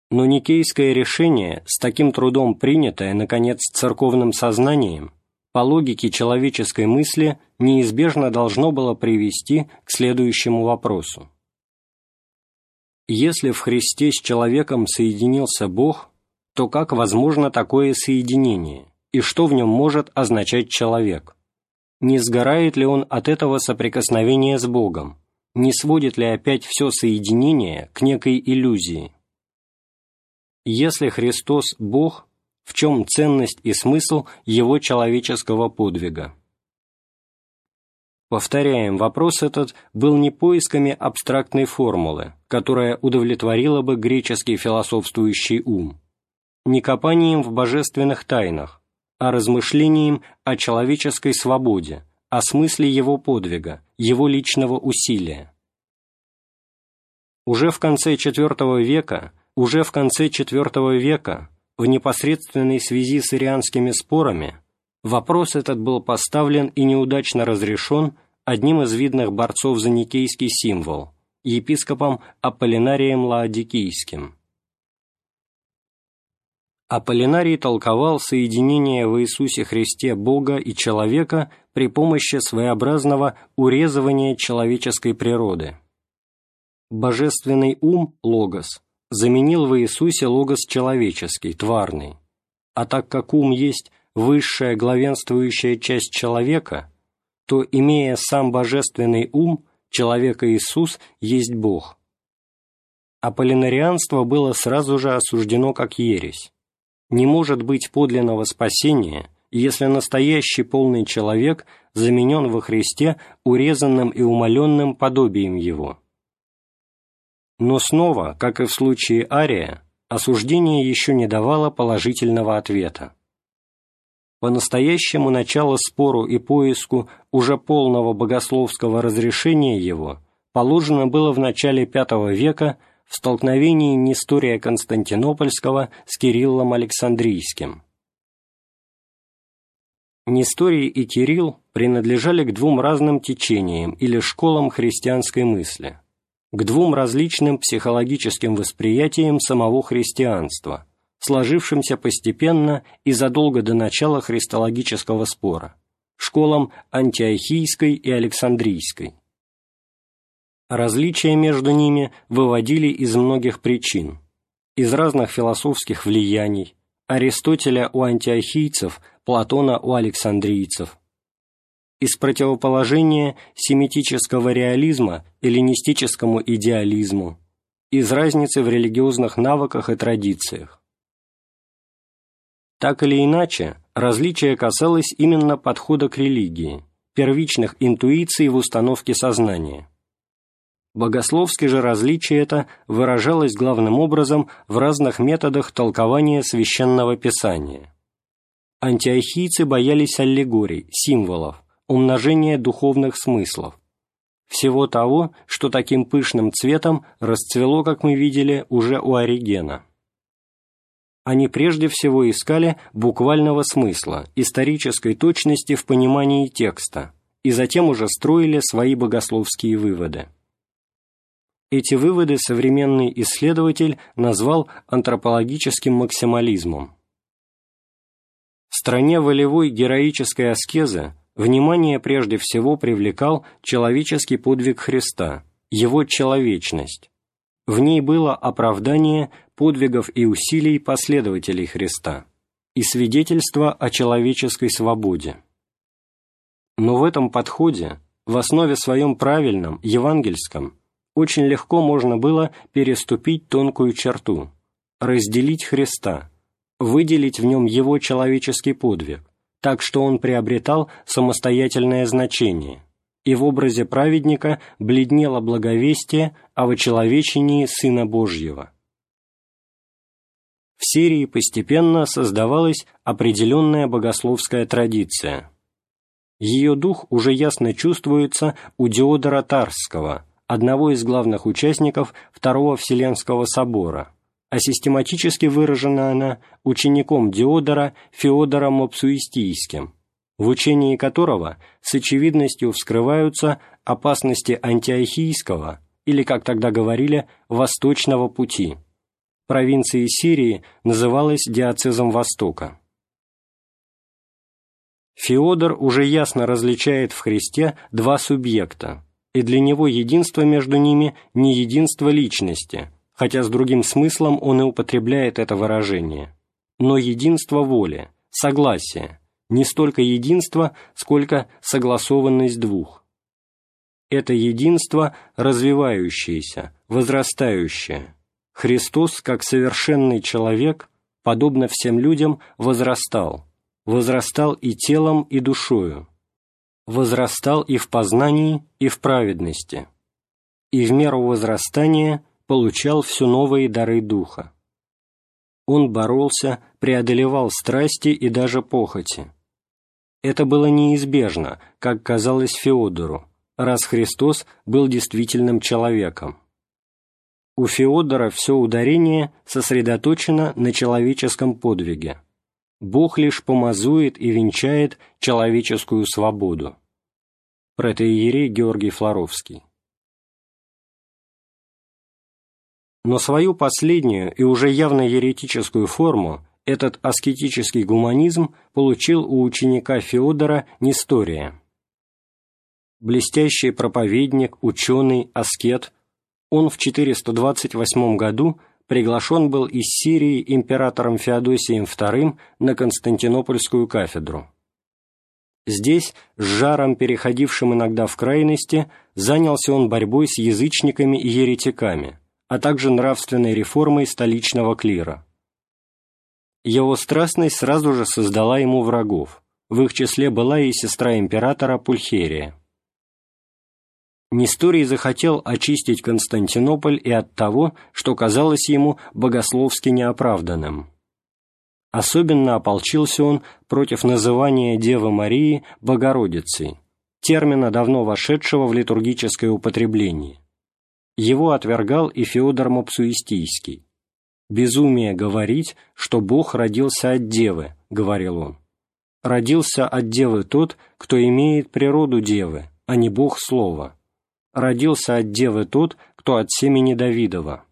Но никейское решение, с таким трудом принятое, наконец, церковным сознанием, по логике человеческой мысли неизбежно должно было привести к следующему вопросу. Если в Христе с человеком соединился Бог, то как возможно такое соединение, и что в нем может означать человек? Не сгорает ли он от этого соприкосновения с Богом? Не сводит ли опять все соединение к некой иллюзии? Если Христос – Бог, в чем ценность и смысл Его человеческого подвига? Повторяем, вопрос этот был не поисками абстрактной формулы, которая удовлетворила бы греческий философствующий ум, не копанием в божественных тайнах, а размышлением о человеческой свободе, о смысле его подвига, его личного усилия. Уже в конце IV века, уже в конце IV века, в непосредственной связи с ирианскими спорами, Вопрос этот был поставлен и неудачно разрешен одним из видных борцов за никейский символ, епископом Аполлинарием Лаодикийским. Аполлинарий толковал соединение в Иисусе Христе Бога и человека при помощи своеобразного урезывания человеческой природы. Божественный ум, логос, заменил в Иисусе логос человеческий, тварный, А так как ум есть высшая главенствующая часть человека, то, имея сам божественный ум, человека Иисус есть Бог. Аполлинарианство было сразу же осуждено как ересь. Не может быть подлинного спасения, если настоящий полный человек заменен во Христе урезанным и умаленным подобием Его. Но снова, как и в случае Ария, осуждение еще не давало положительного ответа. По-настоящему начало спору и поиску уже полного богословского разрешения его положено было в начале V века в столкновении Нестория Константинопольского с Кириллом Александрийским. Несторий и Кирилл принадлежали к двум разным течениям или школам христианской мысли, к двум различным психологическим восприятиям самого христианства – сложившимся постепенно и задолго до начала христологического спора, школам антиохийской и александрийской. Различия между ними выводили из многих причин, из разных философских влияний, Аристотеля у антиохийцев, Платона у александрийцев, из противоположения семитического реализма эллинистическому идеализму, из разницы в религиозных навыках и традициях. Так или иначе, различие касалось именно подхода к религии, первичных интуиций в установке сознания. Богословски же различие это выражалось главным образом в разных методах толкования священного писания. Антиохийцы боялись аллегорий, символов, умножения духовных смыслов, всего того, что таким пышным цветом расцвело, как мы видели, уже у Оригена они прежде всего искали буквального смысла, исторической точности в понимании текста, и затем уже строили свои богословские выводы. Эти выводы современный исследователь назвал антропологическим максимализмом. В стране волевой героической аскезы внимание прежде всего привлекал человеческий подвиг Христа, его человечность. В ней было оправдание подвигов и усилий последователей Христа и свидетельство о человеческой свободе. Но в этом подходе, в основе своем правильном, евангельском, очень легко можно было переступить тонкую черту, разделить Христа, выделить в нем его человеческий подвиг, так что он приобретал самостоятельное значение, и в образе праведника бледнело благовестие о вочеловечении Сына Божьего в Сирии постепенно создавалась определенная богословская традиция. Ее дух уже ясно чувствуется у Диодора Тарского, одного из главных участников Второго Вселенского собора, а систематически выражена она учеником Диодора Феодором Мопсуистийским, в учении которого с очевидностью вскрываются опасности антиохийского, или, как тогда говорили, восточного пути – провинции Сирии называлась диацезом Востока. Феодор уже ясно различает в Христе два субъекта, и для него единство между ними не единство личности, хотя с другим смыслом он и употребляет это выражение, но единство воли, согласие, не столько единство, сколько согласованность двух. Это единство развивающееся, возрастающее, Христос, как совершенный человек, подобно всем людям, возрастал, возрастал и телом, и душою, возрастал и в познании, и в праведности, и в меру возрастания получал все новые дары Духа. Он боролся, преодолевал страсти и даже похоти. Это было неизбежно, как казалось Феодору, раз Христос был действительным человеком. У Феодора все ударение сосредоточено на человеческом подвиге. Бог лишь помазует и венчает человеческую свободу. Протеерей Георгий Флоровский. Но свою последнюю и уже явно еретическую форму этот аскетический гуманизм получил у ученика Феодора Нестория. Блестящий проповедник, ученый, аскет – он в 428 году приглашен был из Сирии императором Феодосием II на Константинопольскую кафедру. Здесь, с жаром, переходившим иногда в крайности, занялся он борьбой с язычниками и еретиками, а также нравственной реформой столичного клира. Его страстность сразу же создала ему врагов, в их числе была и сестра императора Пульхерия. Несторий захотел очистить Константинополь и от того, что казалось ему богословски неоправданным. Особенно ополчился он против называния Девы Марии Богородицей, термина, давно вошедшего в литургическое употребление. Его отвергал и Феодор Мопсуистийский. «Безумие говорить, что Бог родился от Девы», — говорил он. «Родился от Девы тот, кто имеет природу Девы, а не Бог Слова. Родился от Девы тот, кто от семени Давидова».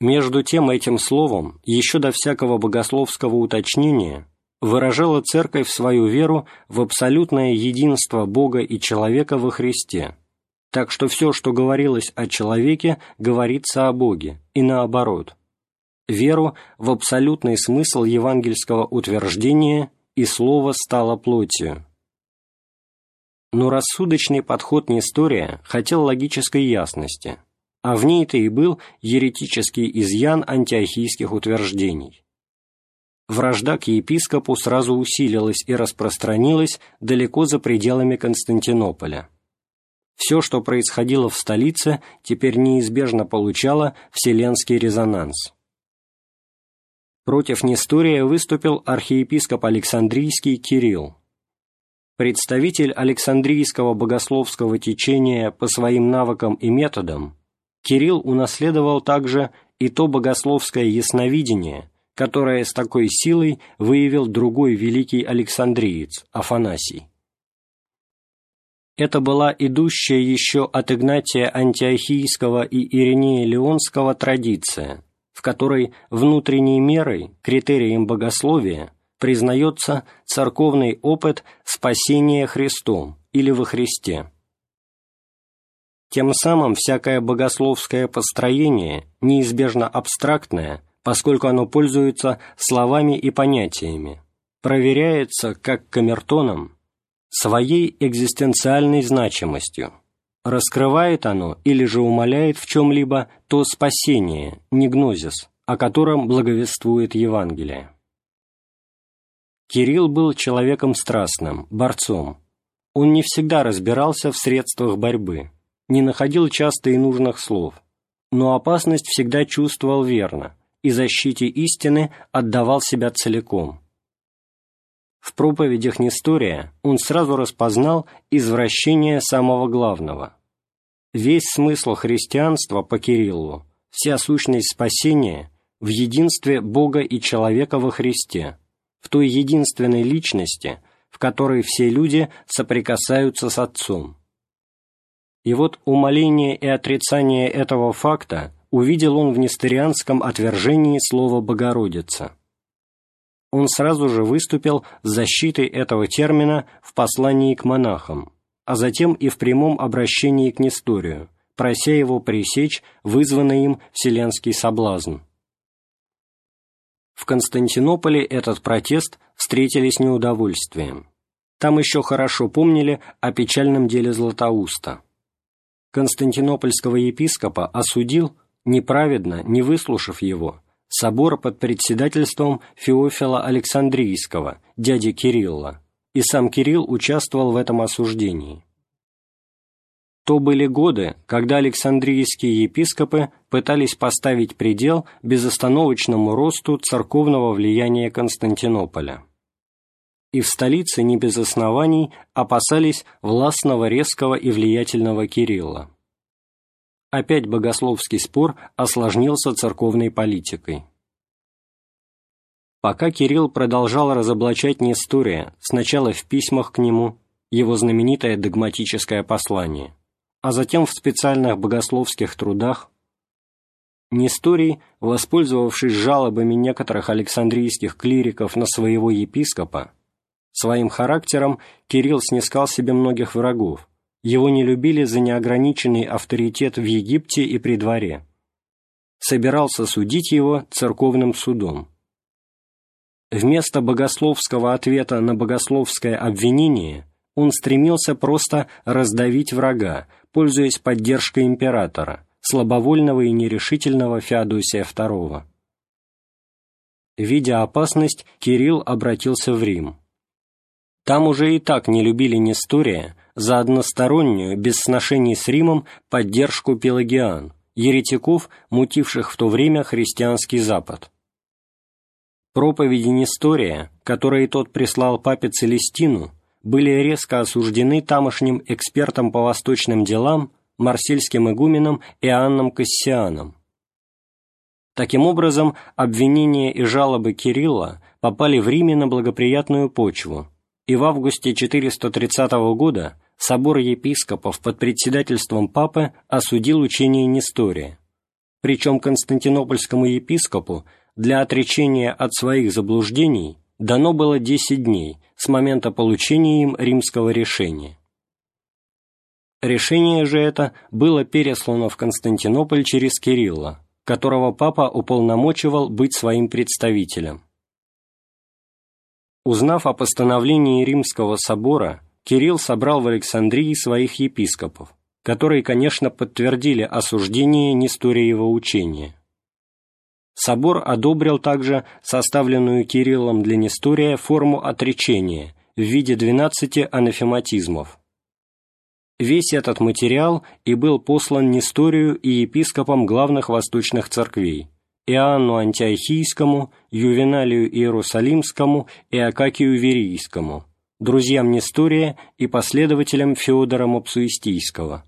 Между тем этим словом, еще до всякого богословского уточнения, выражала Церковь свою веру в абсолютное единство Бога и человека во Христе, так что все, что говорилось о человеке, говорится о Боге, и наоборот. Веру в абсолютный смысл евангельского утверждения и слово стало плотью. Но рассудочный подход Нестория хотел логической ясности – а в ней-то и был еретический изъян антиохийских утверждений. Вражда к епископу сразу усилилась и распространилась далеко за пределами Константинополя. Все, что происходило в столице, теперь неизбежно получало вселенский резонанс. Против Нестория выступил архиепископ Александрийский Кирилл. Представитель Александрийского богословского течения по своим навыкам и методам, Кирилл унаследовал также и то богословское ясновидение, которое с такой силой выявил другой великий Александриец, Афанасий. Это была идущая еще от Игнатия Антиохийского и Иринея Леонского традиция, в которой внутренней мерой, критерием богословия, признается церковный опыт спасения Христом или во Христе. Тем самым всякое богословское построение неизбежно абстрактное, поскольку оно пользуется словами и понятиями, проверяется, как камертоном, своей экзистенциальной значимостью. Раскрывает оно или же умаляет в чем-либо то спасение, не гнозис, о котором благовествует Евангелие. Кирилл был человеком страстным, борцом. Он не всегда разбирался в средствах борьбы, не находил часто и нужных слов, но опасность всегда чувствовал верно и защите истины отдавал себя целиком. В проповедях Нестория он сразу распознал извращение самого главного. Весь смысл христианства по Кириллу, вся сущность спасения в единстве Бога и человека во Христе, в той единственной личности, в которой все люди соприкасаются с Отцом. И вот умоление и отрицание этого факта увидел он в несторианском отвержении слова «Богородица». Он сразу же выступил с защитой этого термина в послании к монахам, а затем и в прямом обращении к Несторию, прося его пресечь вызванный им вселенский соблазн. В Константинополе этот протест встретили с неудовольствием. Там еще хорошо помнили о печальном деле Златоуста – константинопольского епископа осудил, неправедно, не выслушав его, собор под председательством Феофила Александрийского, дяди Кирилла, и сам Кирилл участвовал в этом осуждении. То были годы, когда Александрийские епископы пытались поставить предел безостановочному росту церковного влияния Константинополя и в столице не без оснований опасались властного, резкого и влиятельного Кирилла. Опять богословский спор осложнился церковной политикой. Пока Кирилл продолжал разоблачать Нестория, сначала в письмах к нему, его знаменитое догматическое послание, а затем в специальных богословских трудах, Несторий, воспользовавшись жалобами некоторых александрийских клириков на своего епископа, Своим характером Кирилл снискал себе многих врагов, его не любили за неограниченный авторитет в Египте и при дворе, собирался судить его церковным судом. Вместо богословского ответа на богословское обвинение он стремился просто раздавить врага, пользуясь поддержкой императора, слабовольного и нерешительного Феодосия II. Видя опасность, Кирилл обратился в Рим. Там уже и так не любили Нестория за одностороннюю, без сношений с Римом, поддержку пелагиан, еретиков, мутивших в то время христианский Запад. Проповеди Нестория, которые тот прислал папе Целестину, были резко осуждены тамошним экспертом по восточным делам, марсельским игуменом Иоанном Кассианом. Таким образом, обвинения и жалобы Кирилла попали в Риме на благоприятную почву, и в августе 430 года собор епископов под председательством папы осудил учение Нестория. Причем константинопольскому епископу для отречения от своих заблуждений дано было 10 дней с момента получения им римского решения. Решение же это было переслано в Константинополь через Кирилла, которого папа уполномочивал быть своим представителем. Узнав о постановлении Римского собора, Кирилл собрал в Александрии своих епископов, которые, конечно, подтвердили осуждение Несториева учения. Собор одобрил также составленную Кириллом для Нестория форму отречения в виде 12 анафематизмов. Весь этот материал и был послан Несторию и епископам главных восточных церквей – Иоанну Антиохийскому, Ювеналию Иерусалимскому и Акакию Верийскому, друзьям Нестория и последователям Феодора Мопсуистийского.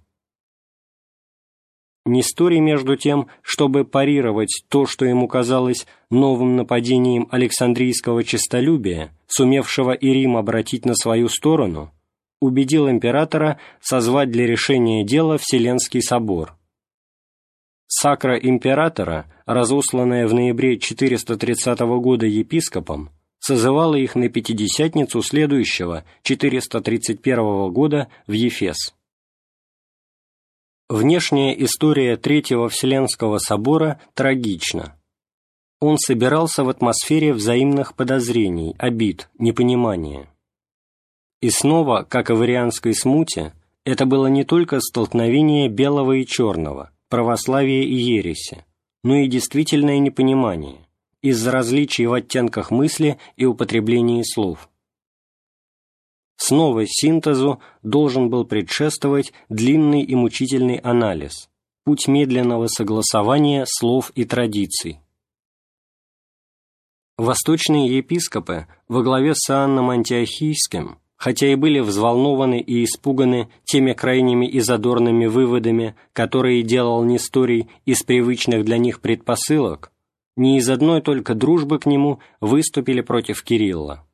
Несторий, между тем, чтобы парировать то, что ему казалось новым нападением Александрийского честолюбия, сумевшего и Рим обратить на свою сторону, убедил императора созвать для решения дела Вселенский собор – Сакра императора, разосланная в ноябре 430 года епископом, созывала их на Пятидесятницу следующего, 431 года, в Ефес. Внешняя история Третьего Вселенского собора трагична. Он собирался в атмосфере взаимных подозрений, обид, непонимания. И снова, как и в арианской смуте, это было не только столкновение белого и черного – православия и ереси, но и действительное непонимание из-за различий в оттенках мысли и употреблении слов. Снова синтезу должен был предшествовать длинный и мучительный анализ, путь медленного согласования слов и традиций. Восточные епископы во главе с Иоанном Антиохийским хотя и были взволнованы и испуганы теми крайними и задорными выводами, которые делал Несторий из привычных для них предпосылок, не из одной только дружбы к нему выступили против Кирилла.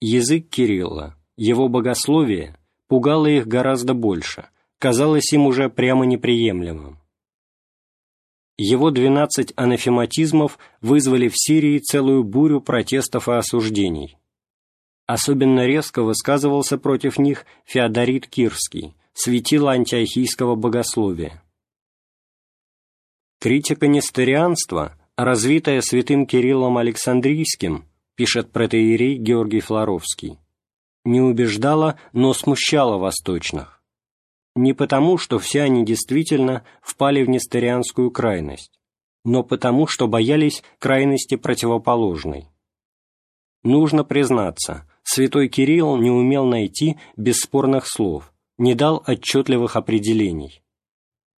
Язык Кирилла, его богословие, пугало их гораздо больше, казалось им уже прямо неприемлемым. Его двенадцать анафематизмов вызвали в Сирии целую бурю протестов и осуждений. Особенно резко высказывался против них Феодорит Кирский, светило антиохийского богословия. Критика несторианства, развитая святым Кириллом Александрийским, пишет протеерей Георгий Флоровский, не убеждала, но смущала восточных. Не потому, что все они действительно впали в несторианскую крайность, но потому, что боялись крайности противоположной. Нужно признаться, святой Кирилл не умел найти бесспорных слов, не дал отчетливых определений.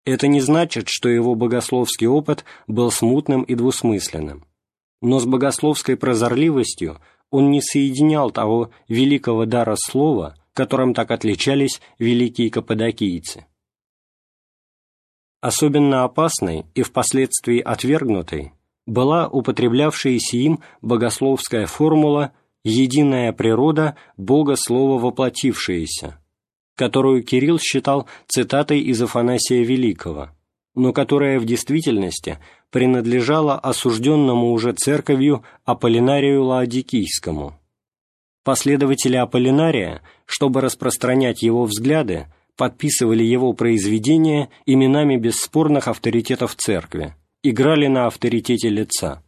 Это не значит, что его богословский опыт был смутным и двусмысленным. Но с богословской прозорливостью он не соединял того великого дара слова, которым так отличались великие каппадокийцы. Особенно опасной и впоследствии отвергнутой была употреблявшаяся им богословская формула единая природа Бога Слова воплотившееся, которую Кирилл считал цитатой из Афанасия Великого, но которая в действительности принадлежала осужденному уже церковью Аполлинарию Лаодикийскому. Последователи Аполлинария, чтобы распространять его взгляды, подписывали его произведения именами бесспорных авторитетов церкви играли на авторитете лица.